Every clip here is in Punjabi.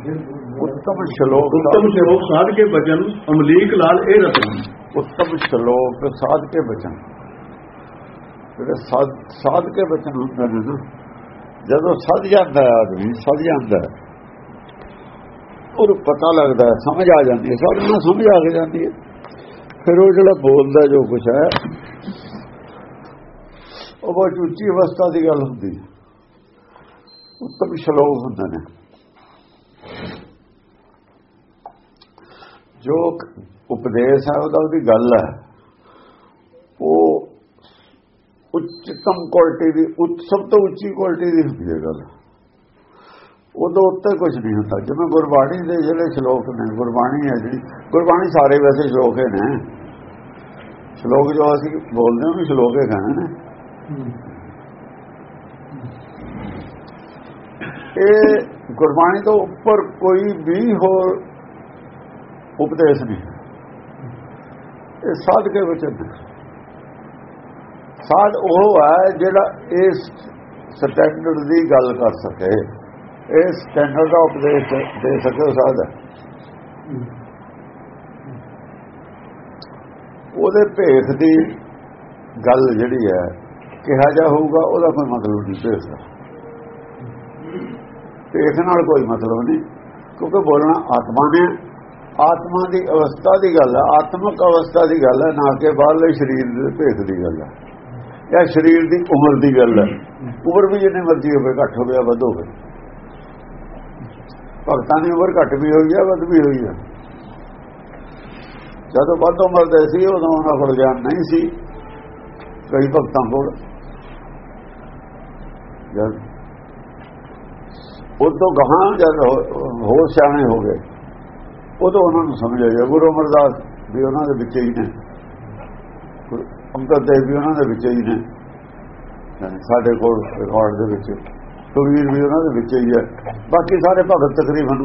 ਉੱਤਮ ਸ਼ਲੋਕ ਉੱਤਮ ਸ਼ਲੋਕ ਸਾਧ ਕੇ ਬਚਨ ਅਮਲੀਕ ਲਾਲ ਇਹ ਰਤਨ ਉੱਤਮ ਸ਼ਲੋਕ ਸਾਧ ਕੇ ਬਚਨ ਜਿਹੜੇ ਸਾਧ ਸਾਧ ਕੇ ਬਚਨ ਹੁੰਦੇ ਜਦੋਂ ਸੱਜ ਜਾਂਦਾ ਹੈ ਆਦਮੀ ਸੱਜ ਜਾਂਦਾ ਉਹਨੂੰ ਪਤਾ ਲੱਗਦਾ ਸਮਝ ਆ ਜਾਂਦੀ ਹੈ ਸਭ ਨੂੰ ਸਮਝ ਆ ਕੇ ਜਾਂਦੀ ਹੈ ਫਿਰ ਉਹ ਜਿਹੜਾ ਬੋਲਦਾ ਜੋ ਕੁਛ ਹੈ ਉਹ ਬਹੁਤ ਉੱਚੀ ਅਵਸਥਾ ਦੀ ਗੱਲ ਹੁੰਦੀ ਹੈ ਉੱਤਮ ਸ਼ਲੋਕ ਹੁੰਦੇ ਨੇ ਜੋ ਉਪਦੇਸ਼ ਹੈ, ਉਹਦਾ ਉਹਦੀ ਗੱਲ ਹੈ। ਉਹ ਉੱਚਤਮ ਕੁਆਲਿਟੀ ਦੀ, ਉੱਚ, ਸਭ ਤੋਂ ਉੱਚੀ ਕੁਆਲਿਟੀ ਦੀ ਹੁੰਦੀ ਹੈ ਗੱਲ। ਉਦੋਂ ਉੱਤੇ ਕੁਝ ਨਹੀਂ ਹੁੰਦਾ। ਜਿਵੇਂ ਗੁਰਬਾਣੀ ਦੇ ਜਿਹੜੇ ਸ਼ਲੋਕ ਨੇ, ਗੁਰਬਾਣੀ ਹੈ ਜਿਹੜੀ, ਗੁਰਬਾਣੀ ਸਾਰੇ ਵੈਸੇ ਸ਼ਲੋਕ ਨੇ। ਸ਼ਲੋਕ ਜੋ ਅਸੀਂ ਬੋਲਦੇ ਹਾਂ ਉਹ ਸ਼ਲੋਕ ਹੈ ਕਹਿੰਦੇ ਨੇ। ਇਹ ਗੁਰਬਾਣੀ ਤੋਂ ਉੱਪਰ ਕੋਈ ਵੀ ਹੋਰ ਉਪਦੇਸ਼ ਨਹੀਂ ਇਹ ਸਾਧ ਕੇ ਵਚਨ ਸਾਧ ਉਹ ਹੈ ਜਿਹੜਾ ਇਸ ਸਟੈਂਡਰਡ ਦੀ ਗੱਲ ਕਰ ਸਕੇ। ਇਹ ਸਟੈਂਡਰਡ ਦਾ ਉਪਦੇਸ਼ ਦੇ ਸਕੇ ਸਾਧ। ਉਹਦੇ ਭੇਖ ਦੀ ਗੱਲ ਜਿਹੜੀ ਹੈ, ਕਿਹਾ ਜਾ ਹੋਊਗਾ, ਉਹਦਾ ਕੋਈ ਮਤਲਬ ਨਹੀਂ ਭੇਖ ਦਾ। ਭੇਖ ਨਾਲ ਕੋਈ ਮਤਲਬ ਨਹੀਂ, ਕਿਉਂਕਿ ਬੋਲਣਾ ਆਤਮਾ ਨੇ। ਆਤਮਾ ਦੀ ਅਵਸਥਾ ਦੀ ਗੱਲ ਹੈ ਆਤਮਿਕ ਅਵਸਥਾ ਦੀ ਗੱਲ ਹੈ ਨਾ ਕਿ ਬਾਹਰਲੇ ਸਰੀਰ ਦੇ ਭੇਖ ਦੀ ਗੱਲ ਹੈ ਜਾਂ ਸਰੀਰ ਦੀ ਉਮਰ ਦੀ ਗੱਲ ਹੈ ਉਮਰ ਵੀ ਜਿੰਨੀ ਮਰਜ਼ੀ ਹੋਵੇ, ਘੱਟ ਹੋਵੇ ਵੱਧ ਹੋਵੇ। ਭਗਤਾਂ ਦੀ ਉਮਰ ਘੱਟ ਵੀ ਹੋਈ ਹੈ ਵੱਧ ਵੀ ਹੋਈ ਹੈ ਜਦੋਂ ਵੱਧ ਉਮਰ ਦੇ ਸੀ, ਉਦੋਂ ਉਹਨਾਂ ਕੋਲ ਗਿਆਨ ਨਹੀਂ ਸੀ। ਕਈ ਭਗਤਾਂ ਕੋਲ। ਜਦ ਉਦੋਂ ਗਾਹਾਂ ਜਦ ਹੋਰ ਸਿਆਣੇ ਹੋ ਗਏ। ਉਹ ਤਾਂ ਉਹਨਾਂ ਨੂੰ ਸਮਝ ਆਇਆ ਗੁਰੂ ਅਮਰਦਾਸ ਵੀ ਉਹਨਾਂ ਦੇ ਵਿੱਚ ਹੀ ਨੇ। ਅੰਗਦ ਦੇਵ ਵੀ ਉਹਨਾਂ ਦੇ ਵਿੱਚ ਹੀ ਨੇ। ਸਾਡੇ ਕੋਲ ਰਿਕਾਰਡ ਦੇ ਵਿੱਚ। ਸੁਖਵੀਰ ਵੀ ਉਹਨਾਂ ਦੇ ਵਿੱਚ ਹੀ ਹੈ। ਬਾਕੀ ਸਾਰੇ ਭਗਤ ਤਕਰੀਬਨ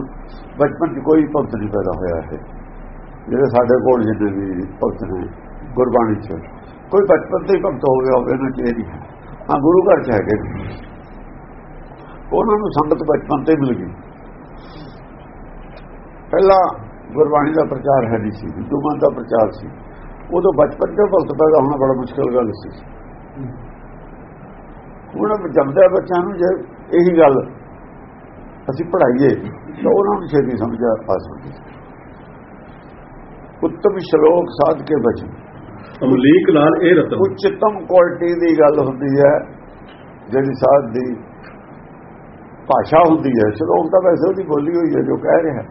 ਬਚਪਨ 'ਚ ਕੋਈ ਭਗਤ ਨਹੀਂ ਪੈਦਾ ਹੋਇਆ ਹੈ ਜਿਹੜੇ ਸਾਡੇ ਕੋਲ ਜਿੰਨੇ ਵੀ ਭਗਤ ਨੇ, ਗੁਰਬਾਣੀ 'ਚ, ਕੋਈ ਬਚਪਨ ਤੋਂ ਹੀ ਭਗਤ ਹੋ ਗਿਆ ਹੋਵੇ ਨਾ ਚੇਰੀ ਹਾਂ। ਗੁਰੂ ਘਰ 'ਚ ਹੈਗੇ ਉਹਨਾਂ ਨੂੰ ਸੰਗਤ ਬਚਪਨ ਤੇ ਮਿਲ ਗਈ। ਪਹਿਲਾਂ ਗੁਰਬਾਣੀ ਦਾ ਪ੍ਰਚਾਰ ਹੈ ਨਹੀਂ ਸੀ ਹਿੰਦੂਆਂ ਦਾ ਪ੍ਰਚਾਰ ਸੀ। ਉਦੋਂ ਬਚਪਨ ਤੋਂ ਭਗਤ ਪੈਦਾ ਹੋਣਾ ਬੜਾ ਮੁਸ਼ਕਲ ਗੱਲ ਸੀ। ਹੁਣ ਜੰਮਦੇ ਬੱਚਿਆਂ ਨੂੰ ਜੇ ਇਹੀ ਗੱਲ ਅਸੀਂ ਪੜ੍ਹਾਈਏ ਤਾਂ ਉਹਨਾਂ ਨੂੰ ਛੇਤੀ ਸਮਝ ਆ ਸਕਦੀ। ਉੱਤਮ ਸ਼ਲੋਕ ਸਾਧ ਕੇ ਬਚਨ। ਅਮਲੀਕ ਲਾਲ ਇਹ ਰਤਨ। ਉੱਚਤਮ ਕੁਆਲਿਟੀ ਦੀ ਗੱਲ ਹੁੰਦੀ ਹੈ ਜਿਹੜੀ ਸਾਧ ਦੀ ਭਾਸ਼ਾ ਹੁੰਦੀ ਹੈ। ਸ਼ਲੋਕ ਤਾਂ ਵੈਸੇ ਉਹਦੀ ਬੋਲੀ ਹੋਈ ਹੈ ਜੋ ਕਹਿ ਰਿਹਾ।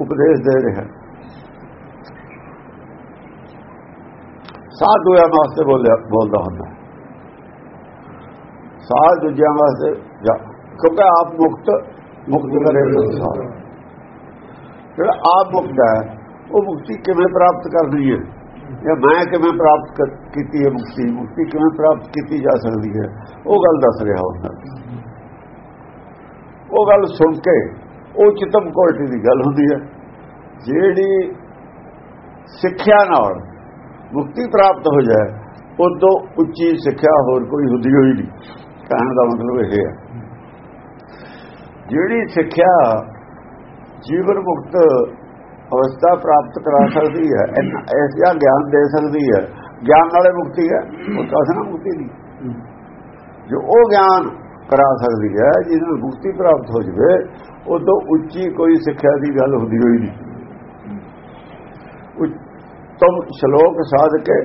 ਉਪਦੇਸ਼ ਦੇ ਰਿਹਾ ਸਾਧ ਦੂਜਿਆਂ ਵਾਸਤੇ ਬੋਲਿਆ, ਬੋਲਦਾ ਹੁੰਦਾ। ਸਾਧ ਦੂਜਿਆਂ ਵਾਸਤੇ ਕਿਉਂਕਿ ਆਪ ਮੁਕਤ ਮੁਕਤ ਕਰੇ ਸੰਸਾਰ ਜਿਹੜਾ ਆਪ ਮੁਕਤ ਹੈ, ਉਹ ਮੁਕਤੀ ਕਿਵੇਂ ਪ੍ਰਾਪਤ ਕਰਦੀ ਹੈ? ਜਾਂ ਮੈਂ ਕਿਵੇਂ ਪ੍ਰਾਪਤ ਕੀਤੀ ਹੈ ਮੁਕਤੀ? ਮੁਕਤੀ ਕਿਵੇਂ ਪ੍ਰਾਪਤ ਕੀਤੀ ਜਾ ਸਕਦੀ ਹੈ? ਉਹ ਗੱਲ ਦੱਸ ਰਿਹਾ ਹੁੰਦਾ। ਉਹ ਗੱਲ ਸੁਣ ਕੇ ਉਹ ਚਿਤਮ ਕੁਆਲਿਟੀ ਦੀ ਗੱਲ ਹੁੰਦੀ ਹੈ, ਜਿਹੜੀ ਸਿੱਖਿਆ ਨਾਲ ਮੁਕਤੀ ਪ੍ਰਾਪਤ ਹੋ ਜਾਏ, ਉਦੋਂ ਉੱਚੀ ਸਿੱਖਿਆ ਹੋਰ ਕੋਈ ਹੁੰਦੀ ਹੋਈ ਨਹੀਂ। ਕਹਿਣ ਦਾ ਮਤਲਬ ਇਹ ਹੈ। ਜਿਹੜੀ ਸਿੱਖਿਆ ਜੀਵਨ ਮੁਕਤ ਅਵਸਥਾ ਪ੍ਰਾਪਤ ਕਰਾ ਸਕਦੀ ਹੈ ਐਸਾ ਗਿਆਨ ਦੇ ਸਕਦੀ ਹੈ, ਗਿਆਨ ਨਾਲੇ ਮੁਕਤੀ ਹੈ, ਉਹ ਕਸਨਾ ਮੁਕਤੀ ਨਹੀਂ। ਜੋ ਉਹ ਗਿਆਨ ਕਰਾ ਸਕਦੀ ਹੈ ਜਿਸ ਨਾਲ ਮੁਕਤੀ ਪ੍ਰਾਪਤ ਹੋ ਜਵੇ ਉਦੋਂ ਉੱਚੀ ਕੋਈ ਸਿੱਖਿਆ ਦੀ ਗੱਲ ਹੁੰਦੀ ਹੋਈ ਨਹੀਂ। ਤੁਮ ਸ਼ਲੋਕ ਸਾਧ ਕੇ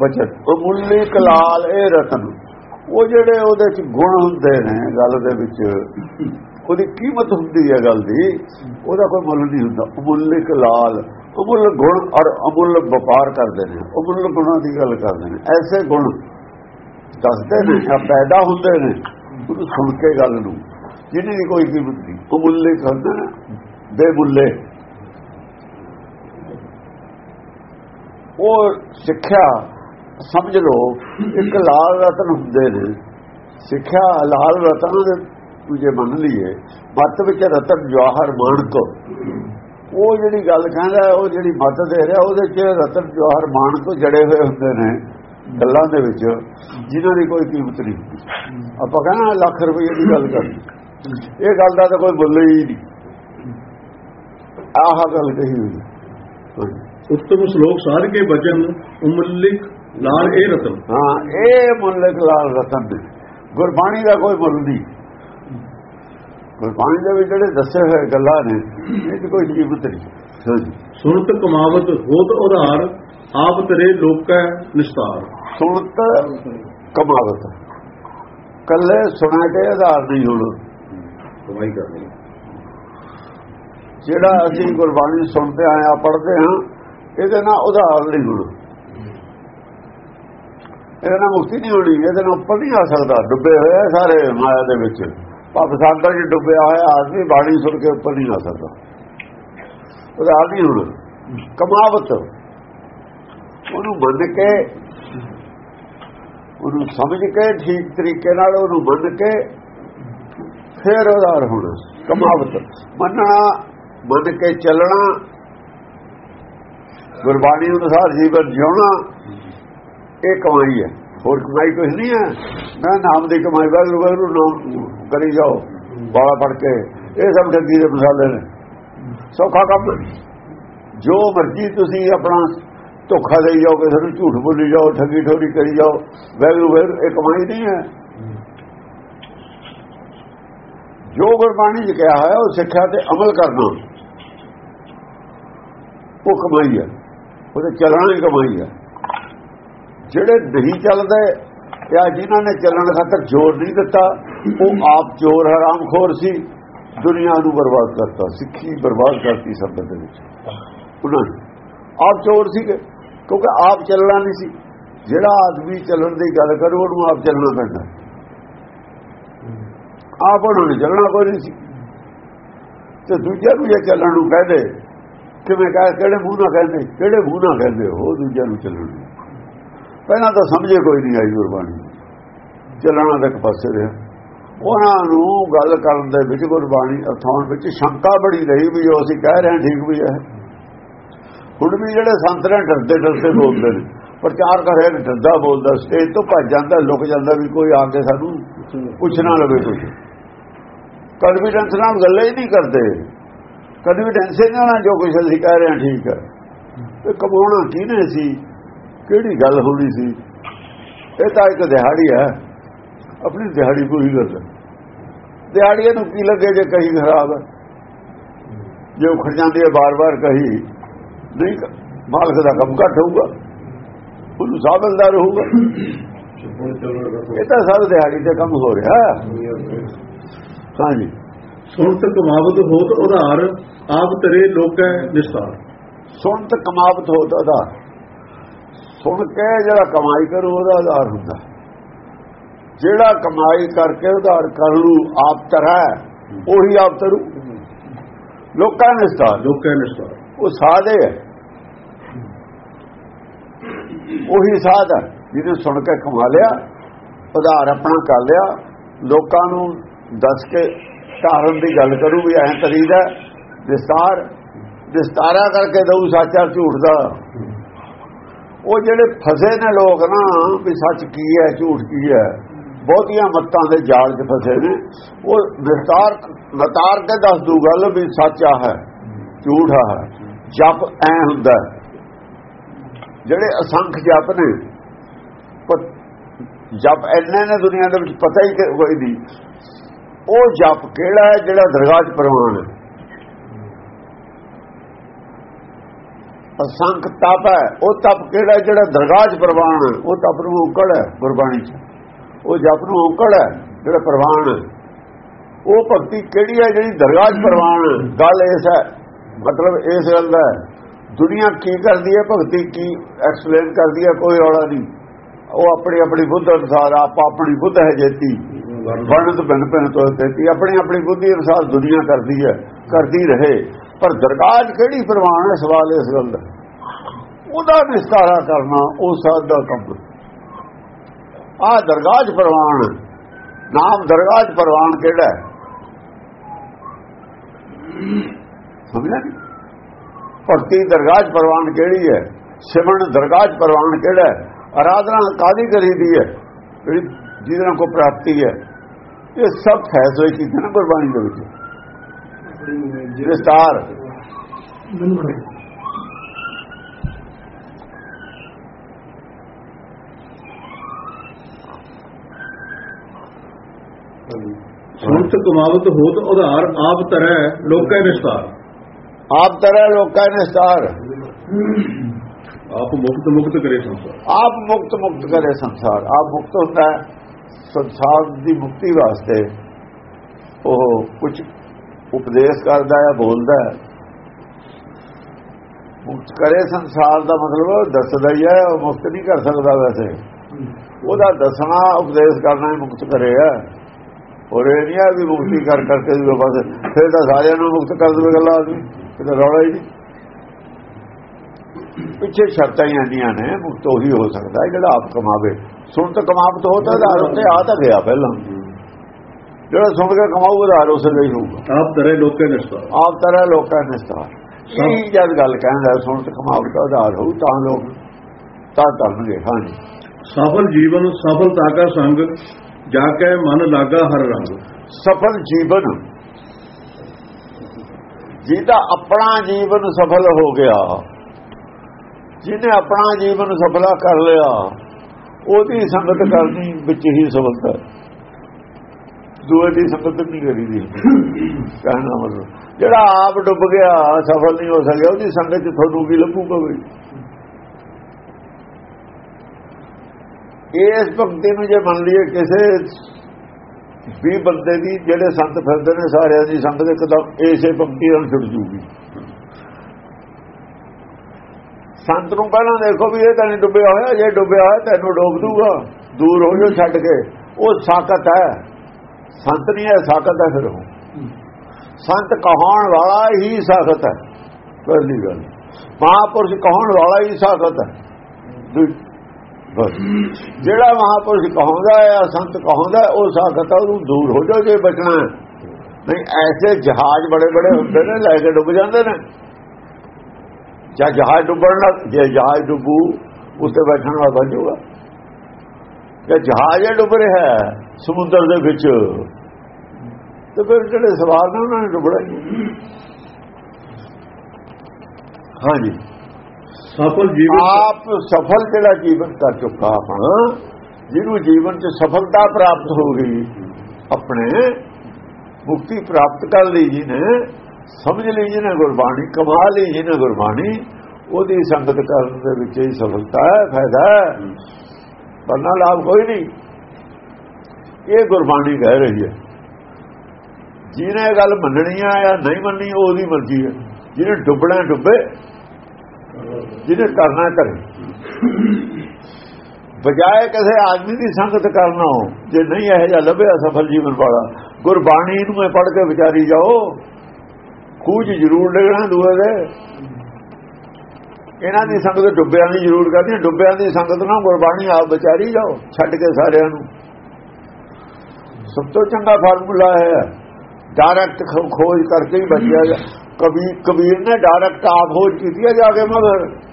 ਬਚਨ। ਉਹ ਮੁੱਲੀ ਕਲਾਲ ਇਹ ਰਤਨ। ਉਹ ਜਿਹੜੇ ਉਹਦੇ ਚ ਗੁਣ ਹੁੰਦੇ ਨੇ ਗੱਲ ਦੇ ਵਿੱਚ ਉਹਦੀ ਕੀਮਤ ਹੁੰਦੀ ਹੈ ਗੱਲ ਦੀ ਉਹਦਾ ਕੋਈ ਮੁੱਲ ਨਹੀਂ ਹੁੰਦਾ। ਅਮੁੱਲਿਕ ਲਾਲ ਅਮੁੱਲ ਗੁਣ ਔਰ ਅਮੁੱਲ ਵਪਾਰ ਕਰਦੇ ਨੇ। ਅਮੁੱਲ ਗੁਣਾਂ ਦੀ ਗੱਲ ਕਰਦੇ ਨੇ। ਐਸੇ ਗੁਣ ਦੱਸਦੇ ਨੇ ਜਾਂ ਪੈਦਾ ਹੁੰਦੇ ਨੇ। ਉਹਨੂੰ ਸੁਣ ਕੇ ਗੱਲ ਨੂੰ, ਜਿਹਦੀ ਦੀ ਕੋਈ ਕੀਮਤ ਨਹੀਂ ਅਮੁੱਲੇ ਕਰਦੇ ਨੇ ਬੇਮੁੱਲੇ ਉਹ ਸਿੱਖਿਆ, ਸਮਝ ਲਓ, ਇੱਕ ਲਾਲ ਰਤਨ ਹੁੰਦੇ ਨੇ। ਸਿੱਖਿਆ ਲਾਲ ਰਤਨ ਦੇ ਜੇ ਮੰਨ ਲਈਏ। ਮੱਤ ਵਿੱਚ ਰਤਨ ਜਵਾਹਰ ਮਾਨਕ। ਉਹ ਜਿਹੜੀ ਗੱਲ ਕਹਿੰਦਾ, ਉਹ ਜਿਹੜੀ ਮੱਤ ਦੇ ਰਿਹਾ, ਉਹਦੇ ਚ ਰਤਨ ਜਵਾਹਰ ਮਾਨਕ ਜੜੇ ਹੋਏ ਹੁੰਦੇ ਨੇ। ਗੱਲਾਂ ਦੇ ਵਿੱਚ ਜਿਨ੍ਹਾਂ ਦੀ ਕੋਈ ਕੀਮਤ ਨਹੀਂ। ਆਪਾਂ ਕਹਿੰਦਾ ਲੱਖ ਰੁਪਏ ਦੀ ਗੱਲ ਕਰ। ਇਹ ਗੱਲ ਦਾ ਤਾਂ ਕੋਈ ਮੁੱਲ ਹੀ ਨਹੀਂ। ਆਹ ਗੱਲ ਕਹੀ ਹੋਈ। ਉੱਤਮ ਸ਼ਲੋਕ ਸਾਧ ਕੇ ਬਚਨ ਅਮੁਲਿਕ ਲਾਲ ਇਹ ਰਤਨ। ਹਾਂ ਇਹ ਮੁੱਲਕ ਲਾਲ ਰਤਨ ਗੁਰਬਾਣੀ ਦਾ ਕੋਈ ਮੁੱਲ ਨਹੀਂ। ਗੁਰਬਾਣੀ ਦੇ ਵਿੱਚ ਜਿਹੜੇ ਦੱਸੇ ਹੋਏ ਗੱਲਾਂ ਨੇ ਇਹ ਕੋਈ ਕੀਮਤ ਨਹੀਂ। ਸੁਣਤ ਕਮਾਵਤ ਹੋਤ ਉਧਾਰ ਆਪ ਤੇਰੇ ਲੋਕੈ ਨਿਸਤਾਰ। ਸੁਣਤ ਕਮਾਵਤ। ਕੱਲੇ ਸੁਣਾ ਕੇ ਆਧਾਰ ਨਹੀਂ ਹੁਣ। ਕਮਾਈ ਕਰਨੀ। ਜਿਹੜਾ ਅਸੀਂ ਗੁਰਬਾਣੀ ਸੁਣਦੇ ਆਏ ਆ ਪੜ੍ਹਦੇ ਹਾਂ ਇਹਦੇ ਨਾਲ ਉਧਾਰ ਨਹੀਂ ਹੁਣ। ਇਹਦੇ ਨਾਲ ਮੁਕਤੀ ਨਹੀਂ ਹੋਣੀ ਇਹਦੇ ਨਾਲ ਉੱਪਰ ਨਹੀਂ ਆ ਸਕਦਾ। ਡੁੱਬੇ ਹੋਏ ਸਾਰੇ ਮਾਇਆ ਦੇ ਵਿੱਚ। ਭਵ ਸਾਗਰ 'ਚ ਡੁੱਬਿਆ ਹੋਇਆ ਆਦਮੀ ਬਾਣੀ ਸੁਣ ਕੇ ਉੱਪਰ ਨਹੀਂ ਆ ਸਕਦਾ। ਉਧਾਰ ਨਹੀਂ ਹੁਣ। ਕਮਾਵਤ। ਉਹਨੂੰ ਮੰਨ ਕੇ, ਉਹਨੂੰ ਸਮਝ ਕੇ, ਠੀਕ ਤਰੀਕੇ ਨਾਲ ਉਹਨੂੰ ਮੰਨ ਕੇ, ਫਿਰ ਉਧਾਰ ਹੋਣਾ ਕਮਾਵਤ। ਮੰਨਣਾ ਮੰਨ ਕੇ ਚੱਲਣਾ, ਗੁਰਬਾਣੀ ਅਨੁਸਾਰ ਜੀਵਨ ਜਿਉਣਾ, ਇਹ ਕਮਾਈ ਹੈ। ਹੋਰ ਕਮਾਈ ਕੁਝ ਨਹੀਂ ਹੈ। ਮੈਂ ਨਾਮ ਦੀ ਕਮਾਈ, ਵਾਹਿਗੁਰੂ ਵਾਹਿਗੁਰੂ, ਨਾਮ ਕਰੀ ਜਾਓ, ਬਾਲਾ ਪੜ ਕੇ। ਇਹ ਸਭ ਠੱਗੀ ਦੇ ਮਸਾਲੇ ਨੇ। ਸੌਖਾ ਕੰਮ ਜੋ ਮਰਜ਼ੀ ਤੁਸੀਂ ਆਪਣਾ ਧੋਖਾ ਦੇਈ ਜਾਓ, ਕਿਸੇ ਨੂੰ ਝੂਠ ਬੋਲੀ ਜਾਓ, ਠੱਗੀ ਠੋਰੀ ਕਰੀ ਜਾਓ ਵਾਹਿਗੁਰੂ ਵਾਹਿਗੁਰੂ ਇਹ ਕਮਾਈ ਨਹੀਂ ਹੈ। ਜੋ ਗੁਰਬਾਣੀ ਚ ਕਿਹਾ ਹੈ ਉਹ ਸਿੱਖਿਆ ਤੇ ਅਮਲ ਕਰਨਾ। ਉਹ ਕਮਾਈ ਹੈ। ਉਹਦੇ ਚੱਲਣਾ ਹੀ ਕਮਾਈ ਹੈ। ਜਿਹੜੇ ਨਹੀਂ ਚੱਲਦੇ ਜਾਂ ਜਿਨ੍ਹਾਂ ਨੇ ਚੱਲਣ ਖਾਤਰ ਜ਼ੋਰ ਨਹੀਂ ਦਿੱਤਾ, ਉਹ ਆਪ ਚੋਰ ਹਰਾਮਖੋਰ ਸੀ, ਦੁਨੀਆ ਨੂੰ ਬਰਬਾਦ ਕਰਤਾ, ਸਿੱਖੀ ਬਰਬਾਦ ਕਰਤੀ ਸਭ ਦੇ ਵਿੱਚ। ਉਹਨਾਂ ਨੇ। ਆਪ ਚੋਰ ਸੀਗੇ। ਕਿਉਂਕਿ ਆਪ ਚੱਲਣਾ ਨਹੀਂ ਸੀ। ਜਿਹੜਾ ਆਦਮੀ ਚੱਲਣ ਦੀ ਗੱਲ ਕਰੂ, ਉਹਨੂੰ ਆਪ ਚੱਲਣਾ ਪੈਂਦਾ। ਆਪ ਉਹਨਾਂ ਨੇ ਚੱਲਣਾ ਕੋਈ ਨਹੀਂ ਸੀ। ਤੇ ਦੂਜੇ ਨੂੰ ਇਹ ਚੱਲਣ ਨੂੰ ਕਹਦੇ ਕਿਵੇਂ ਕਹੇ, ਕਿਹੜੇ ਮੂੰਹ ਨਾਲ ਕਹਿੰਦੇ? ਕਿਹੜੇ ਮੂੰਹ ਨਾਲ ਕਹਿੰਦੇ ਉਹ ਦੂਜਿਆਂ ਨੂੰ ਚੱਲਣ ਪਹਿਲਾਂ ਤਾਂ ਸਮਝੇ ਕੋਈ ਨਹੀਂ ਆਈ ਗੁਰਬਾਣੀ। ਚੱਲਣਾ ਤਾਂ ਇੱਕ ਪਾਸੇ ਰਿਹਾ। ਉਹਨਾਂ ਨੂੰ ਗੱਲ ਕਰਨ ਦੇ ਵਿੱਚ ਗੁਰਬਾਣੀ ਅਰਥਾਉਣ ਵਿੱਚ ਸ਼ੰਕਾ ਬੜੀ ਰਹੀ ਵੀ ਜੋ ਅਸੀਂ ਕਹਿ ਰਹੇ ਹਾਂ, ਠੀਕ ਵੀ ਹੈ। ਹੁਣ ਵੀ ਜਿਹੜੇ ਸੰਤ ਨੇ ਡਰਦੇ ਡਰਦੇ ਬੋਲਦੇ ਨੇ ਪ੍ਰਚਾਰ ਕਰ ਰਿਹਾ ਡਰਦਾ ਬੋਲਦਾ, ਸਟੇਜ ਤੋਂ ਭੱਜ ਜਾਂਦਾ, ਲੁਕ ਜਾਂਦਾ ਵੀ ਕੋਈ ਆ ਕੇ ਸਾਨੂੰ ਪੁੱਛ ਨਾ ਲਵੇ ਕੁਛ। ਕਨਫੀਡੈਂਸ ਨਾਲ ਗੱਲਾਂ ਹੀ ਨਹੀਂ ਕਰਦੇ। ਕਨਫੀਡੈਂਸ ਹੀ ਨਾਲ ਜੋ ਕੁਝ ਅਸੀਂ ਕਹਿ ਰਹੇ ਹਾਂ ਠੀਕ ਹੈ। ਇਹ ਕਮਾਉਣਾ ਕਿਹਨੇ ਸੀ? ਕਿਹੜੀ ਗੱਲ ਹੋਣੀ ਸੀ? ਇਹ ਤਾਂ ਇੱਕ ਦਿਹਾੜੀ ਹੈ। ਆਪਣੀ ਦਿਹਾੜੀ ਪੂਰੀ ਕਰ ਲੈ। ਦਿਹਾੜੀਆਂ ਨੂੰ ਕੀ ਲੱਗੇ ਜੇ ਕਹੀ ਖਰਾਬ? ਹੈ ਜੇ ਉਖੜ ਜਾਂਦੀ ਹੈ, ਬਾਰ-ਬਾਰ ਕਹੀ ਨਹੀਂ ਮਾਲਕ ਦਾ ਕੰਮ ਘੱਟ ਹੋਊਗਾ ਉਹਨੂੰ ਸਾਹ ਮਿਲਦਾ ਰਹੂਗਾ ਇਹ ਤਾਂ ਸਭ ਦਿਹਾੜੀ ਤੇ ਕੰਮ ਹੋ ਰਿਹਾ। ਹਾਂਜੀ। ਸੁਣਤ ਕਮਾਵਤ ਹੋਤ ਉਧਾਰ ਆਪ ਤੇਰੇ ਲੋਕੈ ਨਿਸਤਾਰ। ਸੁਣ ਤੇ ਕਮਾਵਤ ਹੋਤਾ ਦਾ ਸੁਣ ਕੇ ਜਿਹੜਾ ਕਮਾਈ ਕਰੂ ਉਹਦਾ ਆਧਾਰ ਹੁੰਦਾ। ਜਿਹੜਾ ਕਮਾਈ ਕਰਕੇ ਉਧਾਰ ਕਰ ਲੂ ਆਪ ਤਰ੍ਹਾਂ ਉਹੀ ਆਪ ਤਰੂ ਲੋਕਾਂ ਨੇ ਸਟਾਰ ਲੋਕੈ ਨਿਸਤਾਰ। ਉਹ ਸਾਧ ਹੈ। ਉਹੀ ਸਾਧ ਹੈ ਜਿਹਨੂੰ ਸੁਣ ਕੇ ਕਮਾ ਲਿਆ, ਉਧਾਰ ਆਪਣਾ ਕਰ ਲਿਆ। ਲੋਕਾਂ ਨੂੰ ਦੱਸ ਕੇ ਧਾਰਨ ਦੀ ਗੱਲ ਕਰੂ ਵੀ ਐਂ ਕਰੀਦਾ ਵਿਸਤਾਰ, ਵਿਸਤਾਰਾ ਕਰਕੇ ਦਊ ਸੱਚਾ ਝੂਠ ਦਾ। ਉਹ ਜਿਹੜੇ ਫਸੇ ਨੇ ਲੋਕ ਨਾ, ਵੀ ਸੱਚ ਕੀ ਹੈ, ਝੂਠ ਕੀ ਹੈ, ਬਹੁਤੀਆਂ ਮੱਤਾਂ ਦੇ ਜਾਲ 'ਚ ਫਸੇ ਨੇ। ਉਹ ਵਿਸਤਾਰ ਨਤਾਰ ਕੇ ਦੱਸ ਦੂ ਗੱਲ ਵੀ ਸੱਚਾ ਹੈ, ਝੂਠਾ ਹੈ। ਜਪ ਐ ਹੁੰਦਾ ਜਿਹੜੇ ਅਸੰਖ ਜਪ ਨੇ ਜਪ ਐਨੇ ਨੇ ਦੁਨੀਆ ਦੇ ਵਿੱਚ ਪਤਾ ਹੀ ਕੋਈ ਨਹੀਂ। ਉਹ ਜਪ ਕਿਹੜਾ ਹੈ ਜਿਹੜਾ ਦਰਗਾਹ 'ਚ ਪ੍ਰਵਾਨ ਹੈ? ਅਸੰਖ ਤਪ ਹੈ। ਉਹ ਤਪ ਕਿਹੜਾ ਜਿਹੜਾ ਦਰਗਾਹ 'ਚ ਪ੍ਰਵਾਨ ਹੈ? ਉਹ ਤਪ ਨੂੰ ਔਕੜ ਹੈ ਗੁਰਬਾਣੀ 'ਚ। ਉਹ ਜਪ ਨੂੰ ਔਕੜ ਹੈ ਜਿਹੜਾ ਪ੍ਰਵਾਨ ਹੈ। ਉਹ ਭਗਤੀ ਕਿਹੜੀ ਹੈ ਜਿਹੜੀ ਦਰਗਾਹ 'ਚ ਪ੍ਰਵਾਨ ਹੈ? ਗੱਲ ਇਸ ਹੈ। ਮਤਲਬ ਇਸ ਗੱਲ ਦਾ ਦੁਨੀਆ ਕੀ ਕਰਦੀ ਹੈ, ਭਗਤੀ ਕੀ ਐਕਸਪਲੇਨ ਕਰਦੀ ਹੈ, ਕੋਈ ਰੌਲਾ ਨਹੀਂ। ਉਹ ਆਪਣੀ ਆਪਣੀ ਬੁੱਧ ਅਨੁਸਾਰ ਆਪ ਆਪਣੀ ਬੁੱਧ ਹੈ ਜੇਤੀ। ਵਰਣਤ ਭਿੰਨ ਭਿੰਨ ਤੋਂ ਦੇਤੀ ਆਪਣੀ ਆਪਣੀ ਬੁੱਧੀ ਅਨੁਸਾਰ ਦੁਨੀਆ ਕਰਦੀ ਹੈ, ਕਰਦੀ ਰਹੇ। ਪਰ ਦਰਗਾਹ ਕਿਹੜੀ ਪ੍ਰਵਾਨ ਹੈ ਸਵਾਲ ਇਸ ਗੱਲ ਦਾ? ਉਹਦਾ ਨਿਸਤਾਰਾ ਕਰਨਾ, ਉਹ ਸਾਧ ਦਾ ਕੰਮ। ਆ ਦਰਗਾਹ ਚ ਪ੍ਰਵਾਨ ਨਾਮ ਦਰਗਾਹ ਚ ਪ੍ਰਵਾਨ ਕਿਹੜਾ ਹੈ? ਸਮਝਿਆ ਨਹੀਂ ਭਗਤੀ ਦਰਗਾਹ ਚ ਪ੍ਰਵਾਨ ਕਿਹੜੀ ਹੈ? ਸਿਮਰਨ ਦਰਗਾਹ ਚ ਪ੍ਰਵਾਨ ਕਿਹੜਾ ਹੈ? ਆਰਾਧਨਾ ਕਾਦੀ ਕਰੀਦੀ ਹੈ? ਜਿਹੜੀ ਜਿਹਦੇ ਨਾਲ ਕੋ ਪ੍ਰਾਪਤੀ ਹੈ। ਇਹ ਸਭ ਫੈਸਲੇ ਕੀਤੇ ਨੇ ਗੁਰਬਾਣੀ ਦੇ ਵਿੱਚ। ਵਿਸਤਾਰ। ਮੈਨੂੰ ਬੜਾ ਸੁਰਤ ਕਮਾਵਤ ਹੋਤ ਉਧਾਰ ਆਪ ਤਰੈ ਲੋਕੈ ਨਿਸਤਾਰ ਆਪ ਤਰ੍ਹਾਂ ਲੋਕਾਂ ਨੇ ਸਤਾਰ ਆਪ ਮੁਕਤ ਮੁਕਤ ਕਰੇ ਸੰਸਾਰ। ਆਪ ਮੁਕਤ ਮੁਕਤ ਕਰੇ ਸੰਸਾਰ। ਆਪ ਮੁਕਤ ਹੁੰਦਾ ਸੰਸਾਰ ਦੀ ਮੁਕਤੀ ਵਾਸਤੇ ਉਹ ਕੁਝ ਉਪਦੇਸ਼ ਕਰਦਾ ਹੈ ਬੋਲਦਾ ਹੈ। ਮੁਕਤ ਕਰੇ ਸੰਸਾਰ ਦਾ ਮਤਲਬ ਦੱਸਦਾ ਹੀ ਹੈ ਉਹ ਮੁਕਤ ਨਹੀਂ ਕਰ ਸਕਦਾ ਵੈਸੇ। ਉਹਦਾ ਦੱਸਣਾ ਉਪਦੇਸ਼ ਕਰਨਾ ਹੀ ਮੁਕਤ ਕਰੇ ਹੈ। ਔਰ ਇਹ ਨਹੀਂ ਹੈ ਵੀ ਮੁਕਤੀ ਕਰ ਕਰਕੇ ਵੀ ਬਸ ਫਿਰ ਤਾਂ ਸਾਰਿਆਂ ਨੂੰ ਮੁਕਤ ਕਰ ਦੇਵੇ ਗੱਲਾਂ ਆਦਮੀ। ਕਿਤੇ ਰੌਲਾ ਹੀ ਨਹੀਂ। ਪਿੱਛੇ ਸ਼ਰਤਾਂ ਹੀ ਆਂਦੀਆਂ ਨੇ ਮੁਕਤ ਉਹੀ ਹੋ ਸਕਦਾ ਜਿਹੜਾ ਆਪ ਕਮਾਵੇ। ਸੁਣ ਤਾਂ ਕਮਾਵਤ ਹੋ ਤਾਂ ਆਧਾਰ ਉੱਤੇ ਆ ਤਾਂ ਗਿਆ ਪਹਿਲਾਂ। ਜਿਹੜਾ ਸੁਣ ਕੇ ਕਮਾਊ ਆਧਾਰ ਉਸੇ ਲਈ ਹੋਊਗਾ। ਆਪ ਤਰੈ ਲੋਕੈ ਨਿਸਤਾਰ ਆਪ ਤਰ੍ਹਾਂ ਲੋਕਾਂ ਨੇ ਸਤਾਰ। ਇਹ ਜਦ ਗੱਲ ਕਹਿੰਦਾ ਸੁਣ ਤੇ ਕਮਾਵਟ ਦਾ ਆਧਾਰ ਹੋਊ ਤਾਂ ਲੋਕ ਤਾਂ ਕਰਨਗੇ ਹਾਂਜੀ ਸਫਲ ਜੀਵਨ ਸਫਲਤਾ ਕਾ ਸੰਗ ਜਾ ਕੇ ਮਨ ਲਾਗਾ ਹਰ ਰੰਗ। ਸਫਲ ਜੀਵਨ ਜਿਹਦਾ ਆਪਣਾ ਜੀਵਨ ਸਫਲ ਹੋ ਗਿਆ, ਜਿਹਨੇ ਆਪਣਾ ਜੀਵਨ ਸਫਲਾ ਕਰ ਲਿਆ, ਉਹਦੀ ਸੰਗਤ ਕਰਨੀ ਵਿੱਚ ਹੀ ਸਫਲਤਾ ਦੂਏ ਦੀ ਸੰਗਤ ਨਹੀਂ ਕਰੀਦੀ ਕਹਿਣਾ ਮਤਲਬ, ਜਿਹੜਾ ਆਪ ਡੁੱਬ ਗਿਆ, ਸਫਲ ਨਹੀਂ ਹੋ ਸਕਿਆ, ਉਹਦੀ ਸੰਗਤ ਤੁਹਾਨੂੰ ਵੀ ਲੱਭੂਗਾ ਵੀ ਇਸ ਭਗਤੀ ਨੂੰ ਜੇ ਮੰਨ ਲਈਏ, ਕਿਸੇ ਵੀ ਬੰਦੇ ਦੀ ਜਿਹੜੇ ਸੰਤ ਫਿਰਦੇ ਨੇ ਸਾਰਿਆਂ ਦੀ ਸੰਗਤ ਇੱਕਦਮ ਇਸੇ ਪੰਕਤੀ ਨਾਲ ਛੁੱਟ ਜੂਗੀ। ਸੰਤ ਨੂੰ ਪਹਿਲਾਂ ਦੇਖੋ ਵੀ ਇਹ ਤਾਂ ਨਹੀਂ ਡੁੱਬਿਆ ਹੋਇਆ, ਜੇ ਡੁੱਬਿਆ ਹੋਇਆ ਤੈਨੂੰ ਡੋਬ ਦੂਗਾ। ਦੂਰ ਹੋ ਜਾ ਛੱਡ ਕੇ। ਉਹ ਸਾਕਤ ਹੈ। ਸੰਤ ਨਹੀਂ ਹੈ ਸਾਕਤ ਹੈ ਫਿਰ ਉਹ। ਸੰਤ ਕਹਾਉਣ ਵਾਲਾ ਹੀ ਸਾਖਤ ਹੈ। ਪਹਿਲੀ ਗੱਲ। ਮਹਾਪੁਰਸ਼ ਕਹਾਉਣ ਵਾਲਾ ਹੀ ਸਾਖਤ ਹੈ। ਜਿਹੜਾ ਮਹਾਪੁਰਸ਼ ਕਹਾਉਂਦਾ ਹੈ, ਜਾਂ ਸੰਤ ਕਹਾਉਂਦਾ ਉਹ ਸਾਖਤ ਉਹਨੂੰ ਦੂਰ ਹੋ ਜਾਓ ਜੇ ਬਚਣਾ ਨਹੀਂ, ਐਸੇ ਜਹਾਜ਼ ਬੜੇ ਬੜੇ ਹੁੰਦੇ ਨੇ, ਲੈ ਕੇ ਡੁੱਬ ਜਾਂਦੇ ਨੇ। ਜਾਂ ਜਹਾਜ਼ ਡੁੱਬਣ ਲੱਗ ਜੇ ਜਹਾਜ਼ ਡੁੱਬੂ ਉੱਤੇ ਬੈਠਣ ਵਾਲਾ ਬਣ ਜਾਊਗਾ। ਜੇ ਜਹਾਜ਼ ਡੁੱਬ ਰਿਹਾ ਸਮੁੰਦਰ ਦੇ ਵਿੱਚ, ਤੇ ਫਿਰ ਜਿਹੜੇ ਸਵਾਰ ਨੇ, ਉਹਨਾਂ ਨੇ ਡੁੱਬਣਾ ਹਾਂਜੀ। ਸਫਲ ਜੀਵਨ ਆਪ ਸਫਲ ਜਿਹੜਾ ਜੀਵਨ ਕਰ ਚੁੱਕਾ ਆਪਣਾ ਜਿਹਨੂੰ ਜੀਵਨ 'ਚ ਸਫਲਤਾ ਪ੍ਰਾਪਤ ਹੋ ਗਈ, ਆਪਣੇ ਮੁਕਤੀ ਪ੍ਰਾਪਤ ਕਰ ਲਈ ਜੀ ਨੇ ਸਮਝ ਲਈ ਜੀ ਨੇ ਗੁਰਬਾਣੀ, ਕਮਾ ਲਈ ਜੀ ਨੇ ਗੁਰਬਾਣੀ, ਉਹਦੀ ਸੰਗਤ ਕਰਨ ਦੇ ਵਿੱਚ ਹੀ ਸਫਲਤਾ ਹੈ, ਫਾਇਦਾ ਹੈ। ਵਰਨਾ ਲਾਭ ਕੋਈ ਨਹੀਂ। ਇਹ ਗੁਰਬਾਣੀ ਕਹਿ ਰਹੀ ਹੈ। ਜਿਹਨੇ ਇਹ ਗੱਲ ਮੰਨਣੀ ਆ ਜਾਂ ਨਹੀਂ ਮੰਨਣੀ, ਉਹਦੀ ਮਰਜ਼ੀ ਹੈ। ਜਿਹਨੇ ਡੁੱਬਣਾ ਡੁੱਬੇ ਜਿਹਨੇ ਕਰਨਾ ਕਰੇ। ਬਜਾਏ ਕਿਸੇ ਆਦਮੀ ਦੀ ਸੰਗਤ ਕਰਨਾ ਹੋ, ਜੇ ਨਹੀਂ ਇਹ ਜਿਹਾ ਲੱਭਿਆ ਸਫਲ ਜੀਵਨ ਵਾਲਾ, ਗੁਰਬਾਣੀ ਨੂੰ ਇਹ ਪੜ੍ਹ ਕੇ ਵਿਚਾਰੀ ਜਾਓ। ਖੂਜ ਜ਼ਰੂਰ ਡਿਗਣਾ ਦੂਏ ਦੇ। ਇਹਨਾਂ ਦੀ ਸੰਗਤ ਡੁੱਬਿਆਂ ਦੀ ਜ਼ਰੂਰ ਕਰਦੀ ਡੁੱਬਿਆਂ ਦੀ ਸੰਗਤ ਨਾਲ ਗੁਰਬਾਣੀ ਆਪ ਵਿਚਾਰੀ ਜਾਓ, ਛੱਡ ਕੇ ਸਾਰਿਆਂ ਨੂੰ। ਸਭ ਤੋਂ ਚੰਗਾ ਫਾਰਮੂਲਾ ਹੈ। ਡਾਇਰੈਕਟ ਖੋਜ ਕਰਕੇ ਹੀ ਬਚਿਆ ਕਬੀਰ ਕਬੀਰ ਨੇ ਡਾਇਰੈਕਟ ਆਪ ਹੋ ਕੀਤੀ ਜਾ ਕੇ ਮਗਰ।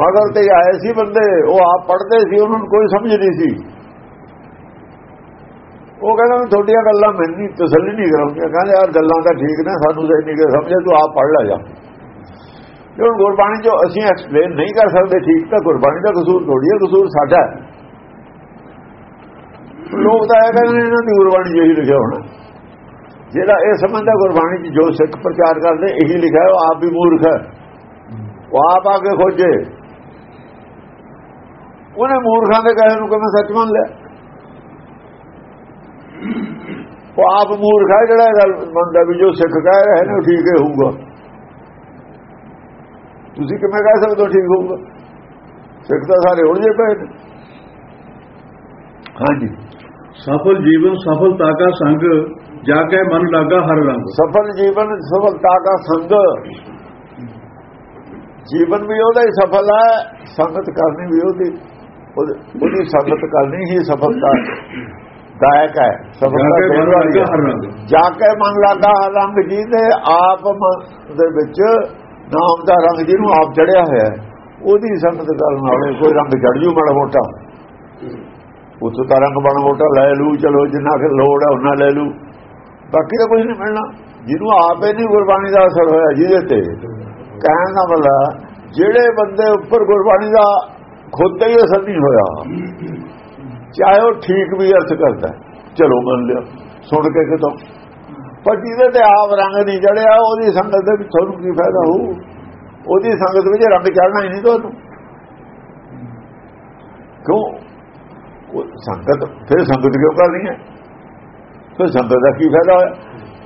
ਮਗਰ ਤੇ ਆਏ ਸੀ ਬੰਦੇ, ਉਹ ਆਪ ਪੜ੍ਹਦੇ ਸੀ, ਉਹਨਾਂ ਨੂੰ ਕੋਈ ਸਮਝ ਨਹੀਂ ਸੀ। ਉਹ ਕਹਿੰਦਾ, ਮੈਂ ਤੁਹਾਡੀਆਂ ਗੱਲਾਂ ਮੈਨੂੰ ਨਹੀਂ ਤਸੱਲੀ ਨਹੀਂ ਕਰਾਉਂਦੀਆਂ। ਕਹਿੰਦੇ, ਯਾਰ ਗੱਲਾਂ ਤਾਂ ਠੀਕ ਨੇ, ਸਾਨੂੰ ਤਾਂ ਨਹੀਂ ਕਿ ਸਮਝੇ ਤੂੰ ਆਪ ਪੜ੍ਹ ਲੈ ਜਾ। ਜੇ ਗੁਰਬਾਣੀ ਜੋ ਅਸੀਂ ਐਕਸਪਲੇਨ ਨਹੀਂ ਕਰ ਸਕਦੇ ਠੀਕ ਤਾਂ ਗੁਰਬਾਣੀ ਦਾ ਕਸੂਰ ਥੋੜੀ ਹੈ ਕਸੂਰ ਸਾਡਾ। ਲੋਕ ਤਾਂ ਇਹ ਕਹਿੰਦੇ ਨੇ, ਇਹਨਾਂ ਦੀ ਗੁਰਬਾਣੀ ਜਿਹੀ ਲਿਖਿਆ ਹੋਣਾ। ਜਿਹੜਾ ਇਹ ਸਮਝਦਾ ਗੁਰਬਾਣੀ 'ਚ ਜੋ ਸਿੱਖ ਪ੍ਰਚਾਰ ਕਰਦੇ ਇਹੀ ਲਿਖਿਆ ਹੈ, ਉਹ ਆਪ ਵੀ ਮੂਰਖ ਹੈ ਉਹ ਆਪ ਆ ਕੇ ਖੋਜੇ ਉਹਨੇ ਮੂਰਖਾਂ ਦੇ ਕਹੇ ਨੂੰ ਕਿਵੇਂ ਸੱਚ ਮੰਨ ਲਿਆ ਉਹ ਆਪ ਮੂਰਖ ਹੈ ਜਿਹੜਾ ਇਹ ਗੱਲ ਮੰਨਦਾ ਵੀ ਜੋ ਸਿੱਖ ਕਹਿ ਰਹੇ ਨੇ ਉਹ ਠੀਕ ਹੀ ਹੋਊਗਾ ਤੁਸੀਂ ਕਿਵੇਂ ਕਹਿ ਸਕਦੇ ਹੋ ਠੀਕ ਹੋਊਗਾ ਸਿੱਖ ਤਾਂ ਸਾਰੇ ਉਲਝੇ ਪਏ ਨੇ ਹਾਂਜੀ ਸਫਲ ਜੀਵਨ ਸਫਲਤਾ ਕਾ ਸੰਗ ਜਾ ਕੇ ਮਨ ਲਾਗਾ ਹਰ ਰੰਗ। ਸਫਲ ਜੀਵਨ ਸਫਲਤਾ ਦਾ ਸੰਗ। ਜੀਵਨ ਵੀ ਉਹਦਾ ਹੀ ਸਫਲ ਹੈ ਸੰਗਤ ਕਰਨੀ ਵੀ ਉਹਦੀ। ਉਹਦੀ ਸੰਗਤ ਕਰਨੀ ਹੀ ਸਫਲਤਾ। ਦਾਇਕ ਹੈ ਜਾ ਸਫਲਤਾ ਦੇਣ ਵਾਲੀ ਹੈ। ਹਰ ਜਾ ਕੇ ਮਨ ਲਾਗਾ ਰੰਗ ਜੀ ਦੇ ਆਪ ਦੇ ਵਿੱਚ ਨਾਮ ਦਾ ਰੰਗ ਜਿਹਨੂੰ ਆਪ ਚੜਿਆ ਹੋਇਆ ਹੈ ਉਹਦੀ ਸੰਗਤ ਕਰਨ ਵਾਲੇ ਕੋਈ ਰੰਗ ਚੜ ਜੂ ਮਾੜਾ ਮੋਟਾ। ਉਸ ਦਾ ਰੰਗ ਬਣ ਮੋਟਾ ਲੈ ਲੂ ਚਲੋ ਜਿੰਨਾ ਕਿ ਲੋੜ ਹੈ ਉਹਨਾਂ ਲੈ ਲੂ ਬਾਕੀ ਤਾਂ ਕੁਝ ਨਹੀਂ ਮਿਲਣਾ। ਜਿਹਨੂੰ ਆਪੇ ਨਹੀਂ ਗੁਰਬਾਣੀ ਦਾ ਅਸਰ ਹੋਇਆ ਜਿਹਦੇ ਤੇ। ਕਹਿਣ ਦਾ ਮਤਲਬ ਜਿਹੜੇ ਬੰਦੇ ਉੱਪਰ ਗੁਰਬਾਣੀ ਦਾ ਖੁਦ ਹੀ ਅਸਰ ਨਹੀਂ ਹੋਇਆ। ਚਾਹੇ ਉਹ ਠੀਕ ਵੀ ਅਰਥ ਕਰਦਾ ਚਲੋ ਮੰਨ ਲਿਓ ਸੁਣ ਕੇ ਕਿਤੋਂ। ਪਰ ਜਿਹਦੇ ਤੇ ਆਪ ਰੰਗ ਨਹੀਂ ਜੜਿਆ ਉਹਦੀ ਸੰਗਤ ਦੇ ਵਿੱਚ ਤੁਹਾਨੂੰ ਕੀ ਫਾਇਦਾ ਹੋਊ? ਉਹਦੀ ਸੰਗਤ ਵਿੱਚ ਰੰਗ ਚੜਨਾ ਹੀ ਨਹੀਂ ਤੁਹਾਨੂੰ। ਕਿਉਂ? ਉਹ ਸੰਗਤ, ਫਿਰ ਸੰਗਤ ਕਿਉਂ ਕਰਨੀ ਹੈ? ਫਿਰ ਸੰਗਤ ਦਾ ਕੀ ਫਾਇਦਾ ਹੋਇਆ?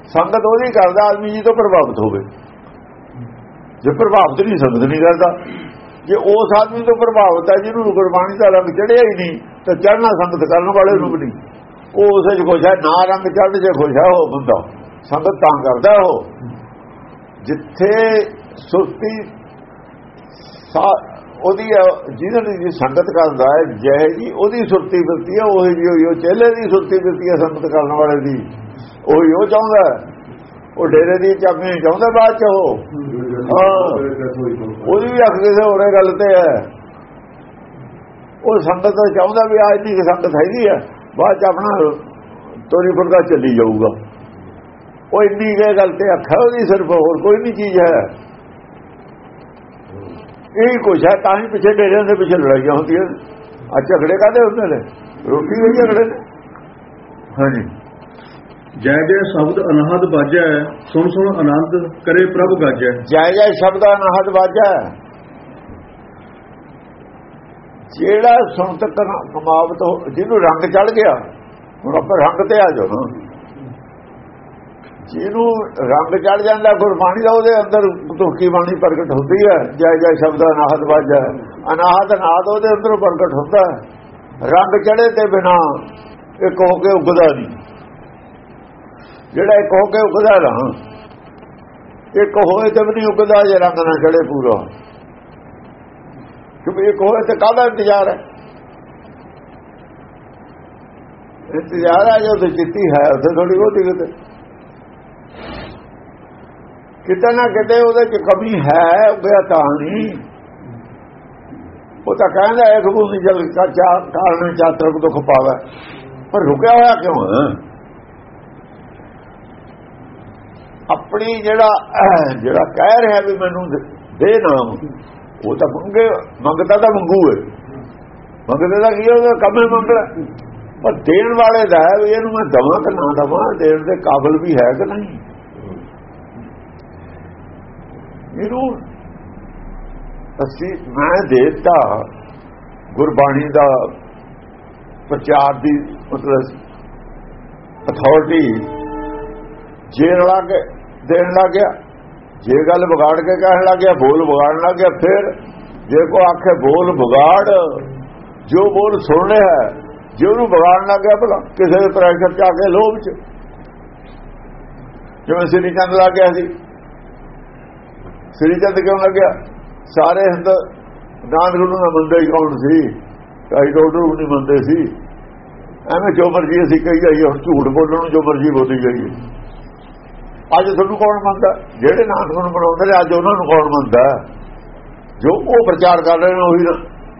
ਸੰਗਤ ਉਹਦੀ ਕਰਦਾ, ਆਦਮੀ ਜੀ ਤੋਂ ਪ੍ਰਭਾਵਿਤ ਹੋਵੇ। ਜੇ ਪ੍ਰਭਾਵਿਤ ਨਹੀਂ, ਸੰਗਤ ਨਹੀਂ ਕਰਦਾ। ਜੇ ਉਸ ਆਦਮੀ ਤੋਂ ਪ੍ਰਭਾਵਿਤ ਹੈ, ਜਿਹਨੂੰ ਗੁਰਬਾਣੀ ਦਾ ਰੰਗ ਚੜਿਆ ਹੀ ਨਹੀਂ, ਤਾਂ ਚੜਨਾ ਸੰਗਤ ਕਰਨ ਵਾਲੇ ਨੂੰ ਵੀ ਨਹੀਂ। ਉਹ ਉਸੇ ਚ ਖੁਸ਼ ਹੈ, ਨਾ ਰੰਗ ਚੜ ਜੇ ਖੁਸ਼ ਹੈ, ਉਹ ਬੰਦਾ। ਸੰਗਤ ਤਾਂ ਕਰਦਾ ਉਹ। ਜਿੱਥੇ ਸੁਰਤੀ ਉਹਦੀ ਜਿਹਨਾਂ ਦੀ ਸੰਗਤ ਕਰਦਾ ਹੈ ਜੈ ਜੀ ਉਹਦੀ ਸੁਰਤੀ ਬਿਰਤੀ ਹੈ ਉਹ ਜੀ ਉਹ ਚੇਲੇ ਦੀ ਸੁਰਤੀ ਬਿਰਤੀ ਹੈ ਸੰਗਤ ਕਰਨ ਵਾਲੇ ਦੀ। ਉਹ ਉਹ ਚਾਹੁੰਦਾ ਉਹ ਡੇਰੇ ਦੀ ਚਾਬੀ ਚਾਹੁੰਦਾ ਬਾਅਦ ਚ ਉਹ। ਉਹਦੀ ਵੀ ਅੱਖ ਕਿਸੇ ਹੋਰੇ ਗੱਲ ਤੇ ਹੈ। ਉਹ ਸੰਗਤ ਚਾਹੁੰਦਾ ਵੀ ਅੱਜ ਦੀ ਸੰਗਤ ਹੈਗੀ ਹੈ ਬਾਅਦ ਚ ਆਪਣਾ ਤੋਰੀ ਫੁਰਦਾ ਚੱਲੀ ਜਾਊਗਾ। ਉਹ ਇੰਨੀ ਗੱਲ ਤੇ ਅੱਖਾਂ ਉਹਦੀ ਸਿਰਫ ਹੋਰ ਕੋਈ ਨਹੀਂ ਚੀਜ਼ ਹੈ। ਇਹ ਕੁਛ ਹੈ ਤਾਂ ਹੀ ਪਿੱਛੇ ਡੇਰਿਆਂ ਦੇ ਪਿੱਛੇ ਲੜਾਈਆਂ ਹੁੰਦੀਆਂ ਆ ਝਗੜੇ ਕਾਦੇ ਹੁੰਦੇ ਨੇ? ਰੋਟੀ ਦੇ ਝਗੜੇ ਨੇ ਹਾਂਜੀ। ਜੈ ਜੈ ਸ਼ਬਦ ਅਨਹਦ ਬਾਜੈ ਸੁਣ ਸੁਣ ਆਨੰਦ ਕਰੇ ਪ੍ਰਭ ਗਾਜੈ। ਜੈ ਜੈ ਸ਼ਬਦ ਅਨਹਦ ਬਾਜੈ ਜਿਹੜਾ ਸੁਣਤ ਕਮਾਵਤ ਜਿਹਨੂੰ ਰੰਗ ਚੜ ਗਿਆ ਹੁਣ ਆਪਾਂ ਰੰਗ ਤੇ ਆ ਜਾਓ। ਜਿਹਨੂੰ ਰੰਗ ਚੜ ਜਾਂਦਾ, ਗੁਰਬਾਣੀ ਦਾ ਉਹਦੇ ਅੰਦਰ ਤੁਕੀ ਬਾਣੀ ਪ੍ਰਗਟ ਹੁੰਦੀ ਹੈ। ਜੈ ਜੈ ਸ਼ਬਦ ਅਨਾਹਤ ਵਾਜਾ ਅਨਾਹਤ ਨਾਦ ਉਹਦੇ ਅੰਦਰ ਪ੍ਰਗਟ ਹੁੰਦਾ ਹੈ। ਰੰਗ ਚੜੇ ਤੇ ਬਿਨਾ ਇੱਕ ਹੋ ਕੇ ਉਗਦਾ ਨਹੀਂ। ਜਿਹੜਾ ਇੱਕ ਹੋ ਕੇ ਉਗਦਾ ਨਾ ਇੱਕ ਹੋਏ ਤੇ ਵੀ ਨਹੀਂ ਉਗਦਾ, ਜੇ ਰੰਗ ਨਾ ਚੜੇ ਪੂਰਾ। ਕਿਉਂਕਿ ਇੱਕ ਹੋਏ ਤੇ ਕਾਹਦਾ ਇੰਤਜ਼ਾਰ ਹੈ? ਇੰਤਜ਼ਾਰ ਹੈ ਜੋ ਤੇ ਚਿੱਤੀ ਹੈ, ਉੱਥੇ ਥੋੜੀ ਬਹੁਤੀ ਕਿਤੇ। ਕਿਤੇ ਨਾ ਕਿਤੇ ਉਹਦੇ ਚ ਕਮੀ ਹੈ ਉਹ ਤਾਂ ਨਹੀਂ। ਉਹ ਤਾਂ ਕਹਿੰਦਾ ਇੱਕ ਬੂੰਦੀ ਜਲ ਕਾ ਕਾਰਨ ਚਾਤਰ ਦੁੱਖ ਪਾਵੇ। ਪਰ ਰੁਕਿਆ ਹੋਇਆ ਕਿਉਂ ਹੈ? ਆਪਣੀ ਜਿਹੜਾ ਜਿਹੜਾ ਕਹਿ ਰਿਹਾ ਵੀ ਮੈਨੂੰ ਦੇ ਨਾਮ, ਉਹ ਤਾਂ ਮੰਗੇ, ਮੰਗਦਾ ਤਾਂ ਮੰਗੂ ਹੈ। ਮੰਗਦੇ ਦਾ ਕੀ ਉਹਦਾ ਕੰਮ ਹੈ ਮੰਗਣਾ। ਪਰ ਦੇਣ ਵਾਲੇ ਦਾ ਵੀ ਇਹਨੂੰ ਮੈਂ ਦਵਾਂ ਕਿ ਨਾ ਦਵਾਂ, ਦੇਣ ਦੇ ਕਾਬਲ ਵੀ ਹੈ ਕਿ ਨਹੀਂ? ਇਹਨੂੰ ਅਸੀਂ, ਮੈਂ ਦੇਤਾ ਗੁਰਬਾਣੀ ਦਾ ਪ੍ਰਚਾਰ ਦੀ ਮਤਲਬ ਅਥਾਰਟੀ ਜੇ ਰਲਾ ਕੇ ਦੇਣ ਲੱਗ ਗਿਆ। ਜੇ ਗੱਲ ਵਿਗਾੜ ਕੇ ਕਹਿਣ ਲੱਗ ਗਿਆ, ਬੋਲ ਵਿਗਾੜਨ ਲੱਗ ਗਿਆ, ਫਿਰ ਜੇ ਕੋ ਆਖੇ ਬੋਲ ਵਿਗਾੜ, ਜੋ ਬੋਲ ਸੁਣ ਰਿਹਾ ਜੇ ਉਹਨੂੰ ਵਿਗਾੜਨ ਲੱਗ ਗਿਆ, ਭਲਾ ਕਿਸੇ ਦੇ ਪ੍ਰੈਸ਼ਰ ਚ ਆ ਕੇ ਲੋਭ ਚ। ਜਿਵੇਂ ਸ੍ਰੀ ਚੰਦ ਲੱਗ ਗਿਆ ਸੀ ਸ੍ਰੀ ਚੰਦ ਕਿਉਂ ਲੱਗਿਆ, ਸਾਰੇ ਹਿੰਦ, ਨਾਨਕ ਨੂੰ ਨਾ ਮੰਨਦੇ ਹੀ ਕੌਣ ਸੀ? ਕਾਈ ਡਾਕਟਰ ਨੂੰ ਨਹੀਂ ਮੰਨਦੇ ਸੀ। ਐਵੇਂ ਜੋ ਮਰਜ਼ੀ ਅਸੀਂ ਕਹੀ ਜਾਈਏ, ਹੁਣ ਝੂਠ ਬੋਲਣ ਨੂੰ ਜੋ ਮਰਜ਼ੀ ਬੋਲੀ ਜਾਈਏ। ਅੱਜ ਤੁਹਾਨੂੰ ਕੌਣ ਮੰਨਦਾ? ਜਿਹੜੇ ਨਾਨਕ ਨੂੰ ਬਣਾਉਂਦੇ ਨੇ, ਅੱਜ ਉਹਨਾਂ ਨੂੰ ਕੌਣ ਮੰਨਦਾ? ਜੋ ਉਹ ਪ੍ਰਚਾਰ ਕਰ ਰਹੇ ਨੇ, ਉਹੀ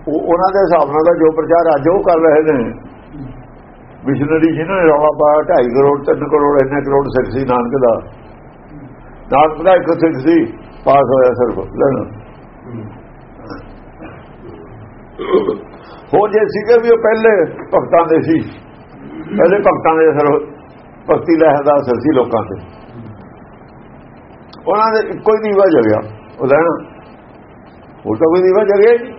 ਉਹਨਾਂ ਦੇ ਹਿਸਾਬ ਨਾਲ ਜੋ ਪ੍ਰਚਾਰ ਅੱਜ ਉਹ ਕਰ ਰਹੇ ਨੇ। ਮਿਸ਼ਨਰੀ ਜਿਹਨਾਂ ਨੇ ਰੌਲਾ ਪਾਇਆ 2.5 ਕਰੋੜ 3 ਕਰੋੜ, ਇੰਨੇ ਕਰੋੜ ਸਿੱਖ ਸੀ ਨਾਨਕ ਦਾ। ਨਾਨਕ ਦਾ ਇੱਕ ਸਿੱਖ ਸੀ। ਪਾਸ ਹੋਇਆ ਸਿਰਫ ਲੈਣਾ ਹੋ ਜੇ ਸੀਗੇ ਵੀ ਉਹ ਪਹਿਲੇ ਭਗਤਾਂ ਦੇ ਸੀ, ਪਹਿਲੇ ਭਗਤਾਂ ਦੇ ਸਰ ਭਗਤੀ ਲਹਿਦਾ ਅਸਰ ਸੀ ਲੋਕਾਂ ਤੇ। ਉਹਨਾਂ ਦੇ ਇੱਕੋ ਹੀ ਦੀਵਾ ਜਗਿਆ, ਉਹ ਲੈਣਾ। ਉਹ ਤਾਂ ਕੋਈ ਦੀਵਾ ਜਗਿਆ ਹੀ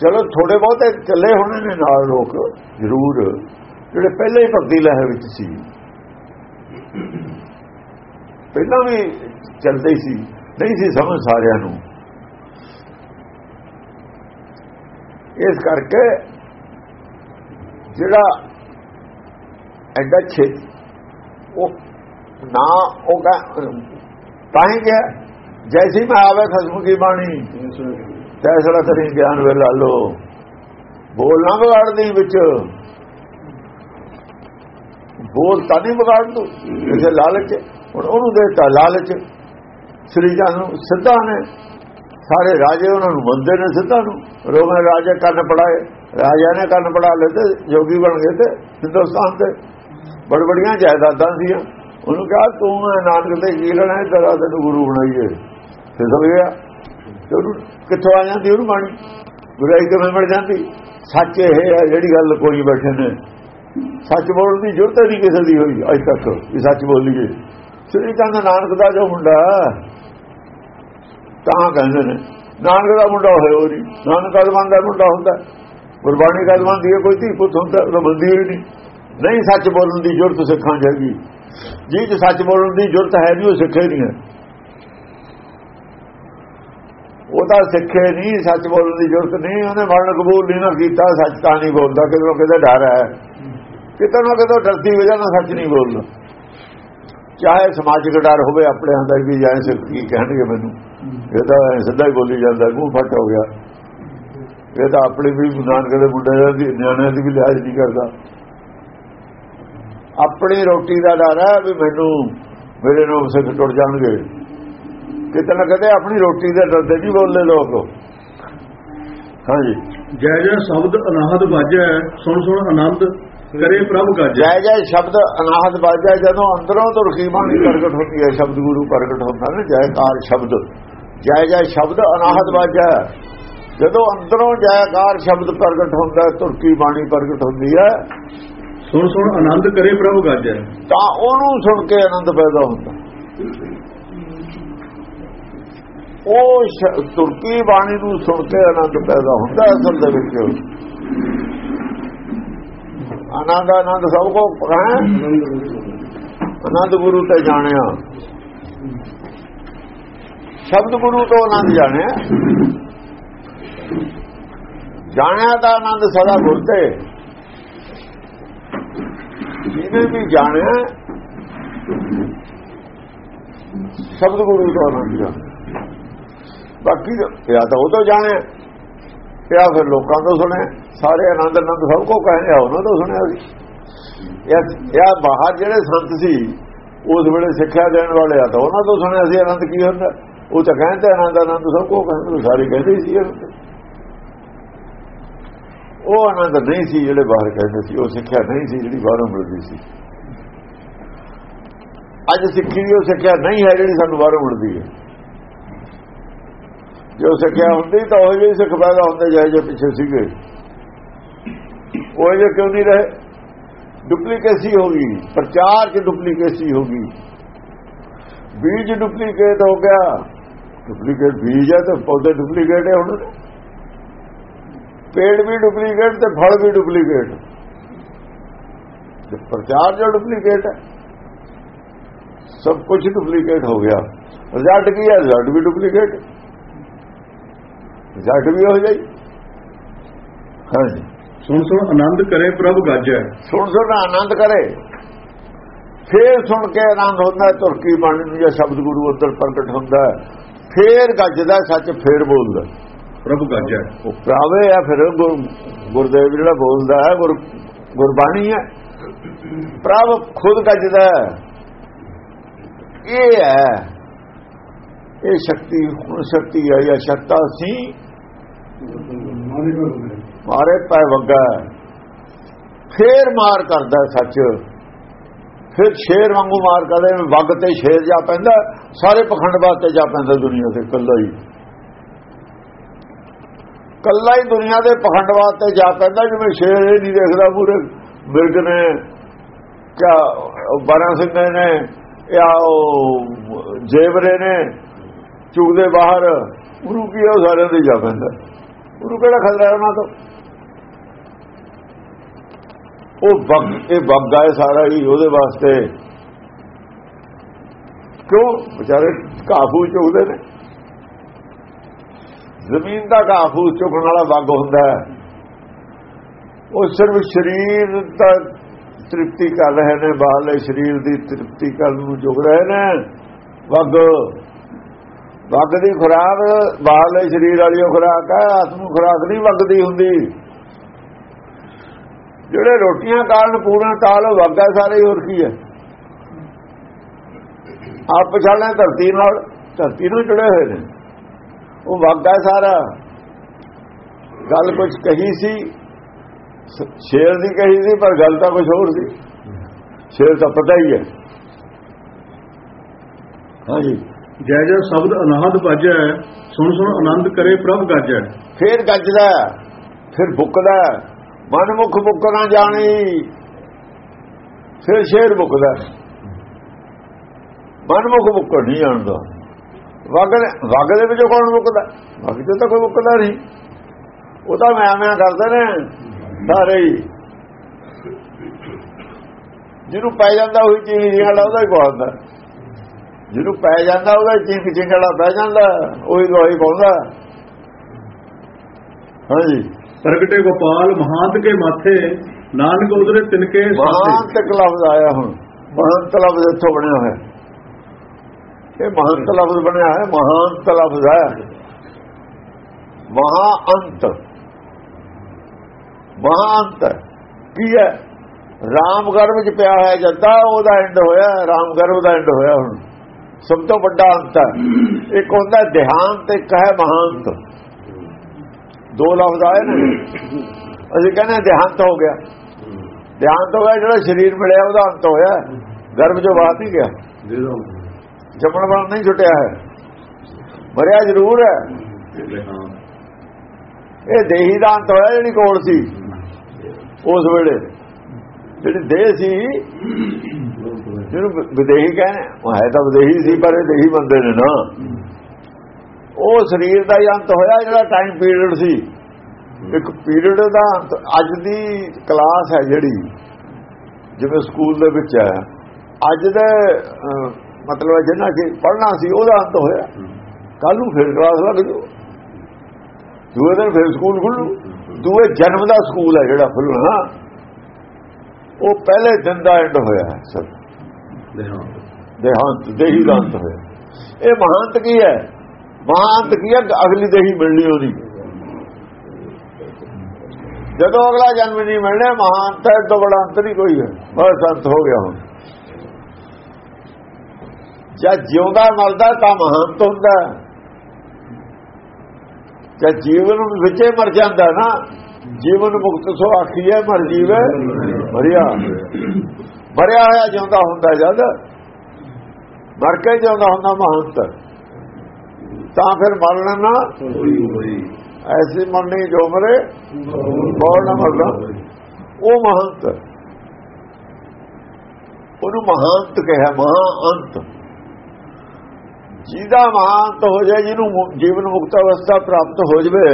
ਚਲੋ ਥੋੜੇ ਬਹੁਤੇ ਚੱਲੇ ਹੋਣੇ ਨੇ ਨਾਲ ਲੋਕ, ਜ਼ਰੂਰ। ਜਿਹੜੇ ਪਹਿਲੇ ਹੀ ਭਗਤੀ ਲਹਿਰ ਵਿੱਚ ਸੀ। ਪਹਿਲਾਂ ਵੀ ਚੱਲਦੇ ਸੀ, ਨਹੀਂ ਸੀ ਸਮਝ ਸਾਰਿਆਂ ਨੂੰ। ਇਸ ਕਰਕੇ ਜਿਹੜਾ ਐਡਾ ਛੇ ਉਹ ਨਾ, ਉਹ ਤਾਂ ਹੀ ਗਿਆ। ਜੈਸੀ ਮੈਂ ਆਵੇ, ਖਸਮ ਕੀ ਬਾਣੀ? ਤੈਸੜਾ ਕਰੀ ਗਿਆਨ ਵੇਲਾ ਲੋ ਬੋਲਣਾ ਵਿਗਾੜਦੀ ਵਿੱਚ। ਬੋਲ ਤਾਂ ਨਹੀਂ ਵਿਗਾੜ ਦੂ ਕਿਸੇ ਲਾਲਚ ਹੁਣ ਉਹਨੂੰ ਦੇਤਾ ਲਾਲਚ। ਸ੍ਰੀ ਜਨ ਨੂੰ ਸਿੱਧਾ ਨੇ, ਸਾਰੇ ਰਾਜੇ ਉਹਨਾਂ ਨੂੰ ਮੰਨਦੇ ਨੇ ਸਿੱਧਾ ਨੂੰ। ਰੋਮੇ ਰਾਜੇ ਕੰਨ ਪੜਾਏ ਰਾਜਾ ਨੇ ਕੰਨ ਪੜਾ ਲਏ ਤੇ ਜੋਗੀ ਬਣ ਗਏ ਤੇ ਹਿੰਦੁਸਤਾਨ ਤੇ ਬੜ ਬੜੀਆਂ ਜਾਇਦਾਦਾਂ ਸੀਆਂ ਉਹਨੂੰ ਕਿਹਾ, ਤੂੰ ਨਾਨਕ ਦੇ ਕੀ ਲੈਣਾ ਤੇਰਾ ਤੈਨੂੰ ਗੁਰੂ ਬਣਾਈਏ ਤੇ ਸਮਝ ਗਿਆ ਤੇ ਉਹਨੂੰ ਕਿੱਥੋਂ ਆ ਜਾਂਦੀ, ਉਹਨੂੰ ਬਾਣੀ ਗੁਰਾਈ ਕਿਵੇਂ ਮਿਲ ਜਾਂਦੀ? ਸੱਚ ਇਹ ਹੈ, ਜਿਹੜੀ ਗੱਲ ਕੋਈ ਬੈਠੇ ਨੇ। ਸੱਚ ਬੋਲਣ ਦੀ ਜ਼ਰੂਰਤ ਨਹੀਂ ਕਿਸੇ ਦੀ ਹੋਈ ਅਜ ਤੱਕ, ਵੀ ਸੱਚ ਬੋਲੀਏ। ਸ੍ਰੀ ਚੰਦ ਨਾਨਕ ਦਾ ਜੋ ਮੁੰਡਾ ਤਾਂ ਕਹਿੰਦੇ ਨੇ, ਨਾਨਕ ਦਾ ਮੁੰਡਾ ਹੋਇਆ ਉਹ ਨਹੀਂ ਨਾਨਕ ਅਦਮਾਨ ਦਾ ਮੁੰਡਾ ਹੁੰਦਾ ਗੁਰਬਾਣੀ ਦਾ ਅਦਮਾਨ ਦੀ ਕੋਈ ਧੀ ਪੁੱਤ ਹੁੰਦਾ ਉਹ ਬੰਦੀ ਹੀ ਨਹੀਂ। ਨਹੀਂ ਸੱਚ ਬੋਲਣ ਦੀ ਜ਼ਰੂਰਤ ਸਿੱਖਾਂ ਜਾਗੀ ਜੀ ਜੇ ਸੱਚ ਬੋਲਣ ਦੀ ਜ਼ਰੂਰਤ ਹੈ ਨਹੀਂ ਉਹ ਸਿੱਖੇ ਨਹੀਂ ਹੈ। ਉਹ ਤਾਂ ਸਿੱਖੇ ਨਹੀਂ, ਸੱਚ ਬੋਲਣ ਦੀ ਜ਼ਰੂਰਤ ਨਹੀਂ, ਉਹਨੇ ਮਰਨ ਕਬੂਲ ਨਹੀਂ ਨਾ ਕੀਤਾ, ਸੱਚ ਤਾਂ ਨਹੀਂ ਬੋਲਦਾ ਕਿਧਰੋਂ ਕਿਤੇ ਡਰ ਹੈ। ਕਿਤੇ ਨਾ ਕਿਤੇ ਡਰਦੀ ਵਜ੍ਹਾ ਨਾਲ ਸੱਚ ਨਹੀਂ ਬੋਲਦਾ। ਚਾਹੇ ਸਮਾਜਿਕ ਡਰ ਹੋਵੇ, ਆਪਣੇ ਅੰਦਰ ਵੀ ਜਾਏ ਸਿਰ ਕੀ ਕਹਿਣਗੇ ਮੈਨੂੰ। ਇਹ ਤਾਂ ਸਿੱਧਾ ਹੀ ਬੋਲੀ ਜਾਂਦਾ, ਮੂੰਹ ਫਟ ਹੋ ਗਿਆ। ਇਹ ਤਾਂ ਆਪਣੇ ਵੀ ਨਾਨਕ ਦੇ ਮੁੰਡੇ ਦੀ ਨਿਆਣਿਆਂ ਦੀ ਵੀ ਲਿਹਾਜ਼ ਨਹੀਂ ਕਰਦਾ। ਆਪਣੀ ਰੋਟੀ ਦਾ ਡਰ ਹੈ ਵੀ ਮੈਨੂੰ ਮੇਰੇ ਨੂੰ ਸਿੱਖ ਟੁੱਟ ਜਾਣਗੇ। ਕਿਤੇ ਨਾ ਕਿਤੇ ਆਪਣੀ ਰੋਟੀ ਦੇ ਡਰ ਦੇ ਨਹੀਂ ਬੋਲਦੇ ਲੋਕ। ਹਾਂਜੀ। ਜੈ ਜੈ ਸ਼ਬਦ ਅਨਾਹਦ ਵਾਜੈ, ਸੁਣ ਸੁਣ ਆਨੰਦ। ਕਰੇ ਪ੍ਰਭ ਗਾਜੈ ਜੈ ਜੈ ਸ਼ਬਦ ਅਨਾਹਦ ਬਾਜਾ ਜਦੋਂ ਅੰਦਰੋਂ ਤੋਂ ਰਖੀਮਾਨੀ ਪ੍ਰਗਟ ਹੁੰਦੀ ਹੈ ਸ਼ਬਦ ਗੁਰੂ ਪ੍ਰਗਟ ਹੁੰਦਾ ਨਾ ਜੈਕਾਰ ਸ਼ਬਦ। ਜੈ ਜੈ ਸ਼ਬਦ ਅਨਾਹਦ ਬਾਜਾ ਜਦੋਂ ਅੰਦਰੋਂ ਜੈਕਾਰ ਸ਼ਬਦ ਪ੍ਰਗਟ ਹੁੰਦਾ ਤੁਰਕੀ ਬਾਣੀ ਪ੍ਰਗਟ ਹੁੰਦੀ ਹੈ। ਸੁਣ ਸੁਣ ਆਨੰਦ ਕਰੇ ਪ੍ਰਭ ਗਾਜੈ ਤਾਂ ਉਹਨੂੰ ਸੁਣ ਕੇ ਆਨੰਦ ਪੈਦਾ ਹੁੰਦਾ। ਉਹ ਤੁਰਕੀ ਬਾਣੀ ਨੂੰ ਸੁਣ ਕੇ ਆਨੰਦ ਪੈਦਾ ਹੁੰਦਾ ਅਸਲ ਦੇ ਵਿੱਚ। ਆਨੰਦ ਆਨੰਦ ਸਭ ਕੋ, ਹੈ? ਆਨੰਦ ਗੁਰੂ ਤੇ ਜਾਣਿਆ ਸ਼ਬਦ ਗੁਰੂ ਤੋਂ ਆਨੰਦ ਜਾਣਿਆ ਜਾਣਿਆ ਦਾ ਆਨੰਦ ਸਦਾ ਗੁਰ ਤੇ। ਜਿਹਨੇ ਵੀ ਜਾਣਿਆ ਸ਼ਬਦ ਗੁਰੂ ਤੋਂ ਆਨੰਦ ਜਾਣਿਆ ਬਾਕੀ, ਜਾਂ ਤਾਂ ਉਹ ਤੋਂ ਜਾਣਿਆ ਜਾਂ ਫਿਰ ਲੋਕਾਂ ਤੋਂ ਸੁਣਿਆ। ਸਾਰੇ ਆਨੰਦ ਆਨੰਦ ਸਭ ਕੋ ਕਹਿੰਦੇ ਆ, ਉਹਨਾਂ ਤੋਂ ਸੁਣਿਆ ਸੀ। ਇਹ ਬਾਹਰ ਜਿਹੜੇ ਸੰਤ ਸੀ, ਉਸ ਵੇਲੇ ਸਿੱਖਿਆ ਦੇਣ ਵਾਲੇ ਆ, ਤਾਂ ਉਹਨਾਂ ਤੋਂ ਸੁਣਿਆ ਸੀ ਆਨੰਦ ਕੀ ਹੁੰਦਾ। ਉਹ ਤਾਂ ਕਹਿੰਦੇ ਆਨੰਦ ਆਨੰਦ ਸਭ ਕੋ ਕਹਿੰਦੇ ਸਾਰੇ ਕਹਿੰਦੇ ਸੀ ਆਨੰਦ। ਉਹ ਆਨੰਦ ਨਹੀਂ ਸੀ ਜਿਹੜੇ ਬਾਹਰ ਕਹਿੰਦੇ ਸੀ, ਉਹ ਸਿੱਖਿਆ ਨਹੀਂ ਸੀ ਜਿਹੜੀ ਬਾਹਰੋਂ ਮਿਲਦੀ ਸੀ। ਅੱਜ ਸਿੱਖੀ ਦੀ ਉਹ ਸਿੱਖਿਆ ਨਹੀਂ ਹੈ ਜਿਹੜੀ ਸਾਨੂੰ ਬਾਹਰੋਂ ਮਿਲਦੀ ਹੈ। ਜੋ ਸਿੱਖਿਆ ਹੁੰਦੀ ਤਾਂ ਉਹ ਜਿਹੀ ਸਿੱਖ ਪੈਦਾ ਹੁੰਦੇ ਜਾਏ ਜੋ ਪਿੱਛੇ ਸੀਗੇ। ਉਹ ਜੇ ਕਿਉਂ ਨਹੀਂ ਰਹੇ? ਡੁਪਲੀਕੇਸੀ ਹੋ ਗਈ, ਪ੍ਰਚਾਰ ਚ ਡੁਪਲੀਕੇਸੀ ਹੋ ਗਈ। ਬੀਜ ਡੁਪਲੀਕੇਟ ਹੋ ਗਿਆ। ਡੁਪਲੀਕੇਟ ਬੀਜ ਹੈ ਤੇ ਪੌਦੇ ਡੁਪਲੀਕੇਟ ਹੈ ਹੁਣ। ਪੇੜ ਵੀ ਡੁਪਲੀਕੇਟ ਤੇ ਫਲ ਵੀ ਡੁਪਲੀਕੇਟ ਤੇ ਪ੍ਰਚਾਰ ਜੋ ਡੁਪਲੀਕੇਟ ਹੈ, ਸਭ ਕੁਝ ਡੁਪਲੀਕੇਟ ਹੋ ਗਿਆ। ਰਿਜ਼ਲਟ ਕੀ ਹੈ? ਰਿਜ਼ਲਟ ਵੀ ਡੁਪਲੀਕੇਟ ਰਿਜ਼ਲਟ ਵੀ ਹੋ। ਜਾਈ ਹਾਂਜੀ ਸੁਣ ਸੁਣ ਆਨੰਦ ਕਰੇ ਪ੍ਰਭ ਗਾਜੈ ਸੁਣ ਸੁਣ ਆਨੰਦ ਕਰੇ। ਫੇਰ ਸੁਣ ਕੇ ਆਨੰਦ ਹੁੰਦਾ ਹੈ, ਤੁਰਕੀ ਬਾਣੀ ਨੂੰ ਜਾਂ ਸ਼ਬਦ ਗੁਰੂ ਉੱਤਰ ਪ੍ਰਗਟ ਹੁੰਦਾ ਹੈ, ਫੇਰ ਗੱਜਦਾ ਸੱਚ ਫੇਰ ਬੋਲਦਾ ਪ੍ਰਭ ਗਾਜੈ ਉਹ ਪ੍ਰਾਵੇ ਆ ਫਿਰ ਗੁਰ- ਗੁਰਦੇਵ ਜਿਹੜਾ ਬੋਲਦਾ ਹੈ ਗੁਰ ਗੁਰਬਾਣੀ ਹੈ। ਪ੍ਰਭ ਖੁਦ ਗੱਜਦਾ ਹੈ। ਇਹ ਹੈ। ਇਹ ਸ਼ਕਤੀ ਹੁਣ ਸ਼ਕਤੀ ਹੈ ਜਾਂ ਸ਼ਕਤਾ ਸੀ। ਮਾਰੇ ਪੈ ਵਗਾ। ਫੇਰ ਮਾਰ ਕਰਦਾ ਸੱਚ। ਫਿਰ ਸ਼ੇਰ ਵਾਂਗੂ ਮਾਰ ਕਰਦੇ ਵਗ ਤੇ ਸ਼ੇਰ ਜਾ ਪੈਂਦਾ ਸਾਰੇ ਪਖੰਡਵਾਦ ਵਾਸਤੇ ਜਾ ਪੈਂਦਾ ਦੁਨੀਆ ਤੇ ਕੱਲਾ ਹੀ। ਕੱਲਾ ਹੀ ਦੁਨੀਆ ਦੇ ਪਖੰਡ ਵਾਸਤੇ ਜਾ ਪੈਂਦਾ ਜਿਵੇਂ ਸ਼ੇਰ ਇਹ ਨਹੀਂ ਦੇਖਦਾ ਪੂਰੇ ਮਿਰਗ ਨੇ ਕਿਆ ਬਾਰਾਂ ਸਿੰਘ ਨੇ ਜਾਂ ਉਹ ਜੇਵਰੇ ਨੇ ਚੁਗਦੇ ਬਾਹਰ ਗੁਰੂ ਕੀ ਹੈ, ਉਹ ਸਾਰਿਆਂ ਦੇ ਜਾ ਪੈਂਦਾ। ਉਹਨੂੰ ਕਿਹੜਾ ਖਤਰਾ ਉਹਨਾਂ ਤੋਂ? ਉਹ ਵਗ, ਇਹ ਵਗਾ ਆਏ ਸਾਰਾ ਹੀ ਉਹਦੇ ਵਾਸਤੇ। ਕਿਉਂ? ਵਿਚਾਰੇ ਕਾਫੂ ਚੁਗਦੇ ਨੇ। ਜ਼ਮੀਨ ਦਾ ਕਾਫੂ ਚੁਗਣ ਵਾਲਾ ਵਗ ਹੁੰਦਾ ਉਹ ਸਿਰਫ ਸਰੀਰ ਦਾ ਤ੍ਰਿਪਤੀ ਕਰ ਰਹੇ ਨੇ, ਬਾਹਰਲੇ ਸਰੀਰ ਦੀ ਤ੍ਰਿਪਤੀ ਕਰਨ ਨੂੰ ਚੁਗ ਰਹੇ ਨੇ। ਵਗ। ਵਗ ਦੀ ਖੁਰਾਕ, ਬਾਹਰਲੇ ਸਰੀਰ ਵਾਲੀ ਉਹ ਖੁਰਾਕ ਹੈ ਆਤਮ ਖੁਰਾਕ ਨਹੀਂ ਵਗਦੀ ਹੁੰਦੀ। ਜਿਹੜੇ ਰੋਟੀਆਂ ਕਾਰਨ ਪੂਰਾ ਤਾਲ ਵਗਾ ਸਾਰੇ ਹੋਰ ਕੀ ਹੈ? ਆਪ ਪਛਾਣਿਆ ਧਰਤੀ ਨਾਲ, ਧਰਤੀ ਨੂੰ ਜੁੜੇ ਹੋਏ ਨੇ। ਉਹ ਵਗਾ ਸਾਰਾ। ਗੱਲ ਕੁਝ ਕਹੀ ਸੀ ਸ਼ੇਰ ਦੀ ਕਹੀ ਸੀ, ਪਰ ਗੱਲ ਤਾਂ ਕੁਝ ਹੋਰ ਸੀ। ਸ਼ੇਰ ਤਾਂ ਪਤਾ ਹੀ ਹੈ। ਹਾਂਜੀ। ਜੈ ਜੈ ਸ਼ਬਦ ਅਨਾਹਦ ਭਜੈ ਸੁਣ ਸੁਣ ਆਨੰਦ ਕਰੇ ਪ੍ਰਭ ਗਾਜੈ। ਫੇਰ ਗੱਜਦਾ ਫਿਰ ਬੁੱਕਦਾ ਹੈ, ਮਨ ਮੁਖ ਬੁੱਕ ਨਾ ਜਾਣੀ। ਫਿਰ ਸ਼ੇਰ ਬੁੱਕਦਾ ਹੈ। ਮਨ ਮੁਖ ਬੁੱਕ ਨਹੀਂ ਜਾਣਦਾ ਵਗ ਵਗ ਦੇ ਵਿੱਚੋਂ ਕੌਣ ਬੁੱਕਦਾ ਵਗ ਚ ਤਾਂ ਕੋਈ ਬੁੱਕਦਾ ਨਹੀਂ। ਉਹ ਤਾਂ ਮੈਂ ਮੈਂ ਕਰਦੇ ਨੇ ਸਾਰੇ ਹੀ। ਜਿਹਨੂੰ ਪੈ ਜਾਂਦਾ ਹੋਈ ਚੀਜ਼ ਜਿਹੜਾ ਉਹਦਾ ਹੀ ਪਾਉਂਦਾ ਜਿਹਨੂੰ ਪੈ ਜਾਂਦਾ ਉਹਦਾ ਚੀਕ ਚਿੰਗੜਾ ਪੈ ਜਾਂਦਾ ਉਹੀ ਗੋਹੀ ਪਾਉਂਦਾ। ਹਾਂਜੀ। ਪ੍ਰਗਟੇ ਗੋਪਾਲ ਮਹਾਂਤ ਕੇ ਮਾਥੇ ਨਾਨਕ ਉਦਰੇ ਤਿਨਕੇ ਸਾਥੇ। ਮਹਾਂਤਕ ਲਫ਼ਜ਼ ਆਇਆ ਹੁਣ ਮਹੰਤ ਲਫ਼ਜ਼ ਇੱਥੋਂ ਬਣਿਆ ਹੋਇਆ। ਇਹ ਮਹੰਤ ਲਫ਼ਜ਼ ਬਣਿਆ ਹੈ ਮਹਾਂਤ ਲਫ਼ਜ਼ ਹੈ। ਮਹਾ ਅੰਤ ਮਹਾਂਤ ਕੀ ਹੈ? ਰਾਮ ਗਰਭ ਚ ਪਿਆ ਹੋਇਆ ਜੱਦਾ ਉਹਦਾ ਐਂਡ ਹੋਇਆ ਰਾਮ ਗਰਭ ਦਾ ਐਂਡ ਹੋਇਆ ਹੁਣ। ਸਭ ਤੋਂ ਵੱਡਾ ਅੰਤ ਹੈ। ਇੱਕ ਹੁੰਦਾ ਦੇਹਾਂਤ ਇੱਕ ਹੈ ਮਹਾਂਤ। ਦੋ ਲਫ਼ਜ਼ ਆਏ ਨੇ। ਅਸੀਂ ਕਹਿੰਦੇ ਹਾਂ ਦੇਹਾਂਤ ਹੋ ਗਿਆ। ਦੇਹਾਂਤ ਹੋ ਗਿਆ ਜਿਹੜਾ ਸਰੀਰ ਮਿਲਿਆ, ਉਹਦਾ ਅੰਤ ਹੋਇਆ। ਗਰਭ ਚੋਂ ਬਾਤ ਨਹੀਂ ਗਿਆ। ਜੰਮਣ ਵਾਲਾ ਨਹੀਂ ਛੁੱਟਿਆ ਹੈ। ਮਰਿਆ ਜ਼ਰੂਰ ਹੈ। ਇਹ ਦੇਹੀ ਦਾ ਅੰਤ ਹੋਇਆ ਜਿਹੜੀ ਕੋਲ ਸੀ। ਉਸ ਵੇਲੇ। ਜਿਹੜੀ ਦੇਹ ਸੀ ਜਿਹਨੂੰ ਵਿਦੇਹੀ ਕਹਿੰਦੇ ਉਹ ਹੈ ਤਾਂ ਵਿਦੇਹੀ ਸੀ ਪਰ ਇਹ ਦੇਹੀ ਬੰਦੇ ਨੇ ਨਾ। ਉਹ ਸਰੀਰ ਦਾ ਹੀ ਅੰਤ ਹੋਇਆ ਜਿਹੜਾ ਟਾਈਮ ਪੀਰੀਅਡ ਸੀ। ਇੱਕ ਪੀਰੀਅਡ ਦਾ ਅੰਤ ਅੱਜ ਦੀ ਕਲਾਸ ਹੈ ਜਿਹੜੀ ਜਿਵੇਂ ਸਕੂਲ ਦੇ ਵਿੱਚ ਹੈ। ਅੱਜ ਦੇ ਅਹ, ਮਤਲਬ ਜਿੰਨਾ ਕਿ ਪੜ੍ਹਨਾ ਸੀ ਉਹਦਾ ਅੰਤ ਹੋਇਆ। ਕੱਲ ਨੂੰ ਫਿਰ ਕਲਾਸ ਲੱਗ ਜੂ ਦੂਏ ਦਿਨ ਫਿਰ ਸਕੂਲ ਖੁੱਲੂ ਦੂਏ ਜਨਮ ਦਾ ਸਕੂਲ ਹੈ ਜਿਹੜਾ ਖੁੱਲਣਾ ਉਹ ਪਹਿਲੇ ਦਿਨ ਦਾ ਐਂਡ ਹੋਇਆ ਹੈ ਸਭ ਦੇਹਾਂਤ। ਦੇਹੀ ਦਾ ਅੰਤ ਹੋਇਆ। ਇਹ ਮਹਾਂਤ ਕੀ ਹੈ? ਮਹਾਂਤ ਕੀ ਹੈ? ਅਗਲੀ ਦੇਹੀ ਮਿਲਣੀ ਉਹਦੀ। ਜਦੋਂ ਅਗਲਾ ਜਨਮ ਨਹੀਂ ਮਿਲਣਾ, ਮਹਾਂਤ ਹੈ ਤੋਂ ਬੜਾ ਅੰਤ ਨਹੀਂ ਕੋਈ ਹੈ। ਬਸ ਅੰਤ ਹੋ ਗਿਆ ਹੁਣ। ਜਦ ਜਿਉਂਦਾ ਮਰਦਾ ਤਾਂ ਮਹਾਂਤ ਹੁੰਦਾ। ਹੈ। ਜਦ ਜੀਵਨ ਵਿੱਚੇ ਮਰ ਜਾਂਦਾ ਨਾ, ਜੀਵਨ ਮੁਕਤ ਸੋ ਆਖੀਏ ਮਰ ਜੀਵੇ, ਮਰਿਆ। ਮਰਿਆ ਹੋਇਆ ਜਿਉਂਦਾ ਹੁੰਦਾ ਜਦ ਮਰ ਕੇ ਜਿਉਂਦਾ ਹੁੰਦਾ ਮਹੰਤ। ਤਾਂ ਫਿਰ ਮਰਨਾ ਨਾ ਐਸੀ ਮਰਨੀ ਜੋ ਮਰੇ ਮੌੜ ਨਾ ਮਰਨਾ। ਉਹ ਮਹੰਤ। ਉਹਨੂੰ ਮਹੰਤ ਕਿਹਾ ਮਹਾਂਤ ਜਿਹਦਾ ਮਹਾਂਤ ਹੋ ਜਾਏ, ਜਿਹਨੂੰ ਜੀਵਨ ਮੁਕਤ ਅਵਸਥਾ ਪ੍ਰਾਪਤ ਹੋ ਜਵੇ,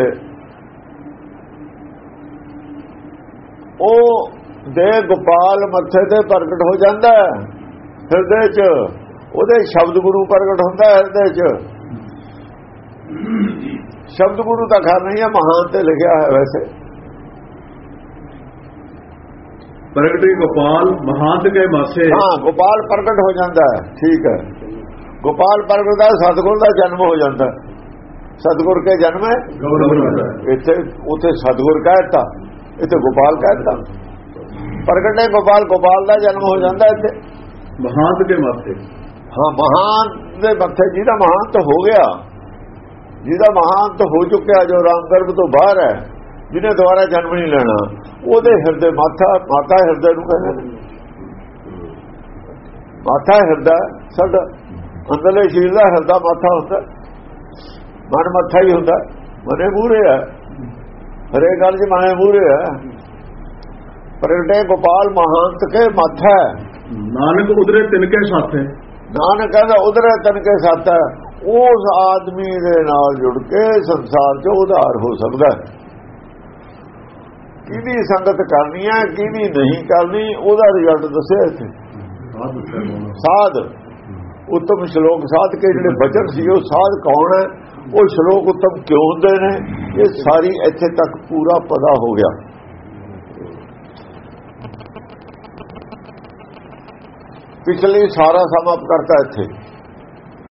ਉਹ ਦੇ ਗੋਪਾਲ ਮੱਥੇ ਤੇ ਪ੍ਰਗਟ ਹੋ ਜਾਂਦਾ ਹੈ ਹਿਰਦੇ 'ਚ। ਉਹਦੇ ਸ਼ਬਦ ਗੁਰੂ ਪ੍ਰਗਟ ਹੁੰਦਾ ਹੈ ਹਿਰਦੇ 'ਚ। ਸ਼ਬਦ ਗੁਰੂ ਦਾ ਘਰ ਨਹੀਂ ਹੈ ਮਹਾਨ ਤੇ ਲਿਖਿਆ ਹੈ ਵੈਸੇ। ਪ੍ਰਗਟੇ ਗੋਪਾਲ ਮਹਾਂਤ ਕੇ ਮਾਥੇ ਹਾਂ ਗੋਪਾਲ ਪ੍ਰਗਟ ਹੋ ਜਾਂਦਾ ਹੈ ਠੀਕ ਹੈ। ਗੋਪਾਲ ਪ੍ਰਗਟ ਦਾ ਸਤਗੁਰ ਦਾ ਜਨਮ ਹੋ ਜਾਂਦਾ ਹੈ। ਸਤਗੁਰ ਕੇ ਜਨਮ ਹੈ? ਇੱਥੇ ਉੱਥੇ ਸਤਗੁਰ ਕਹਿਤਾ ਇੱਥੇ ਗੋਪਾਲ ਕਹਿਤਾ ਪ੍ਰਗਟੇ ਗੋਪਾਲ ਗੋਪਾਲ ਦਾ ਜਨਮ ਹੋ ਜਾਂਦਾ ਇੱਥੇ। ਮਹਾਂਤ ਕੇ ਮਾਥੇ। ਹਾਂ ਮਹਾਨ ਦੇ ਮੱਥੇ ਜਿਹਦਾ ਮਹਾਨਤ ਹੋ ਗਿਆ ਜਿਹਦਾ ਮਹਾਨਤ ਹੋ ਚੁੱਕਿਆ ਜੋ ਰਾਮ ਗਰਭ ਤੋਂ ਬਾਹਰ ਹੈ ਜਿਹਨੇ ਦੁਬਾਰਾ ਜਨਮ ਨਹੀਂ ਲੈਣਾ ਉਹਦੇ ਹਿਰਦੇ ਮਾਥਾ ਮਾਤਾ ਹਿਰਦੇ ਨੂੰ ਕਹਿੰਦੇ ਨੇ। ਮਾਥਾ ਹਿਰਦਾ ਸਾਡਾ ਅੰਦਰਲੇ ਸ਼ਰੀਰ ਦਾ ਹਿਰਦਾ ਮਾਥਾ ਹੁੰਦਾ। ਮਨ ਮੱਥਾ ਹੀ ਹੁੰਦਾ ਮਨੇ ਮੂਰੇ ਹੈ ਹਰੇ ਗੱਲ ਚ ਮਨੇ ਮੂਰੇ ਹੈ ਪ੍ਰਗਟੇ ਗੋਪਾਲ ਮਹਾਂਤ ਕੇ ਮਾਥਾ ਨਾਨਕ ਉਦਰੇ ਤਿਨਕੇ ਸਾਥੇ ਨਾਨਕ ਕਹਿੰਦਾ ਉਧਰ ਤਨ ਕੇ ਸਾਥ ਹੈ ਉਸ ਆਦਮੀ ਦੇ ਨਾਲ ਜੁੜ ਕੇ ਸੰਸਾਰ 'ਚ ਉਧਾਰ ਹੋ ਸਕਦਾ ਕਿਹਦੀ ਸੰਗਤ ਕਰਨੀ ਹੈ ਕਿਹਦੀ ਨਹੀਂ ਕਰਨੀ ਉਹਦਾ ਰਿਜ਼ਲਟ ਦੱਸਿਆ ਇੱਥੇ ਸਾਧ ਉੱਤਮ ਸ਼ਲੋਕ ਸਾਧ ਕੇ ਜਿਹੜੇ ਬਚਨ ਸੀ ਉਹ ਸਾਧ ਕੌਣ ਹੈ ਉਹ ਸ਼ਲੋਕ ਉੱਤਮ ਕਿਉਂ ਹੁੰਦੇ ਨੇ ਇਹ ਸਾਰੀ ਇੱਥੇ ਤੱਕ ਪੂਰਾ ਪਤਾ ਹੋ ਗਿਆ ਪਿਛਲੇ ਸਾਰਾ ਸਮਾਂ ਕਰਤਾ ਇੱਥੇ।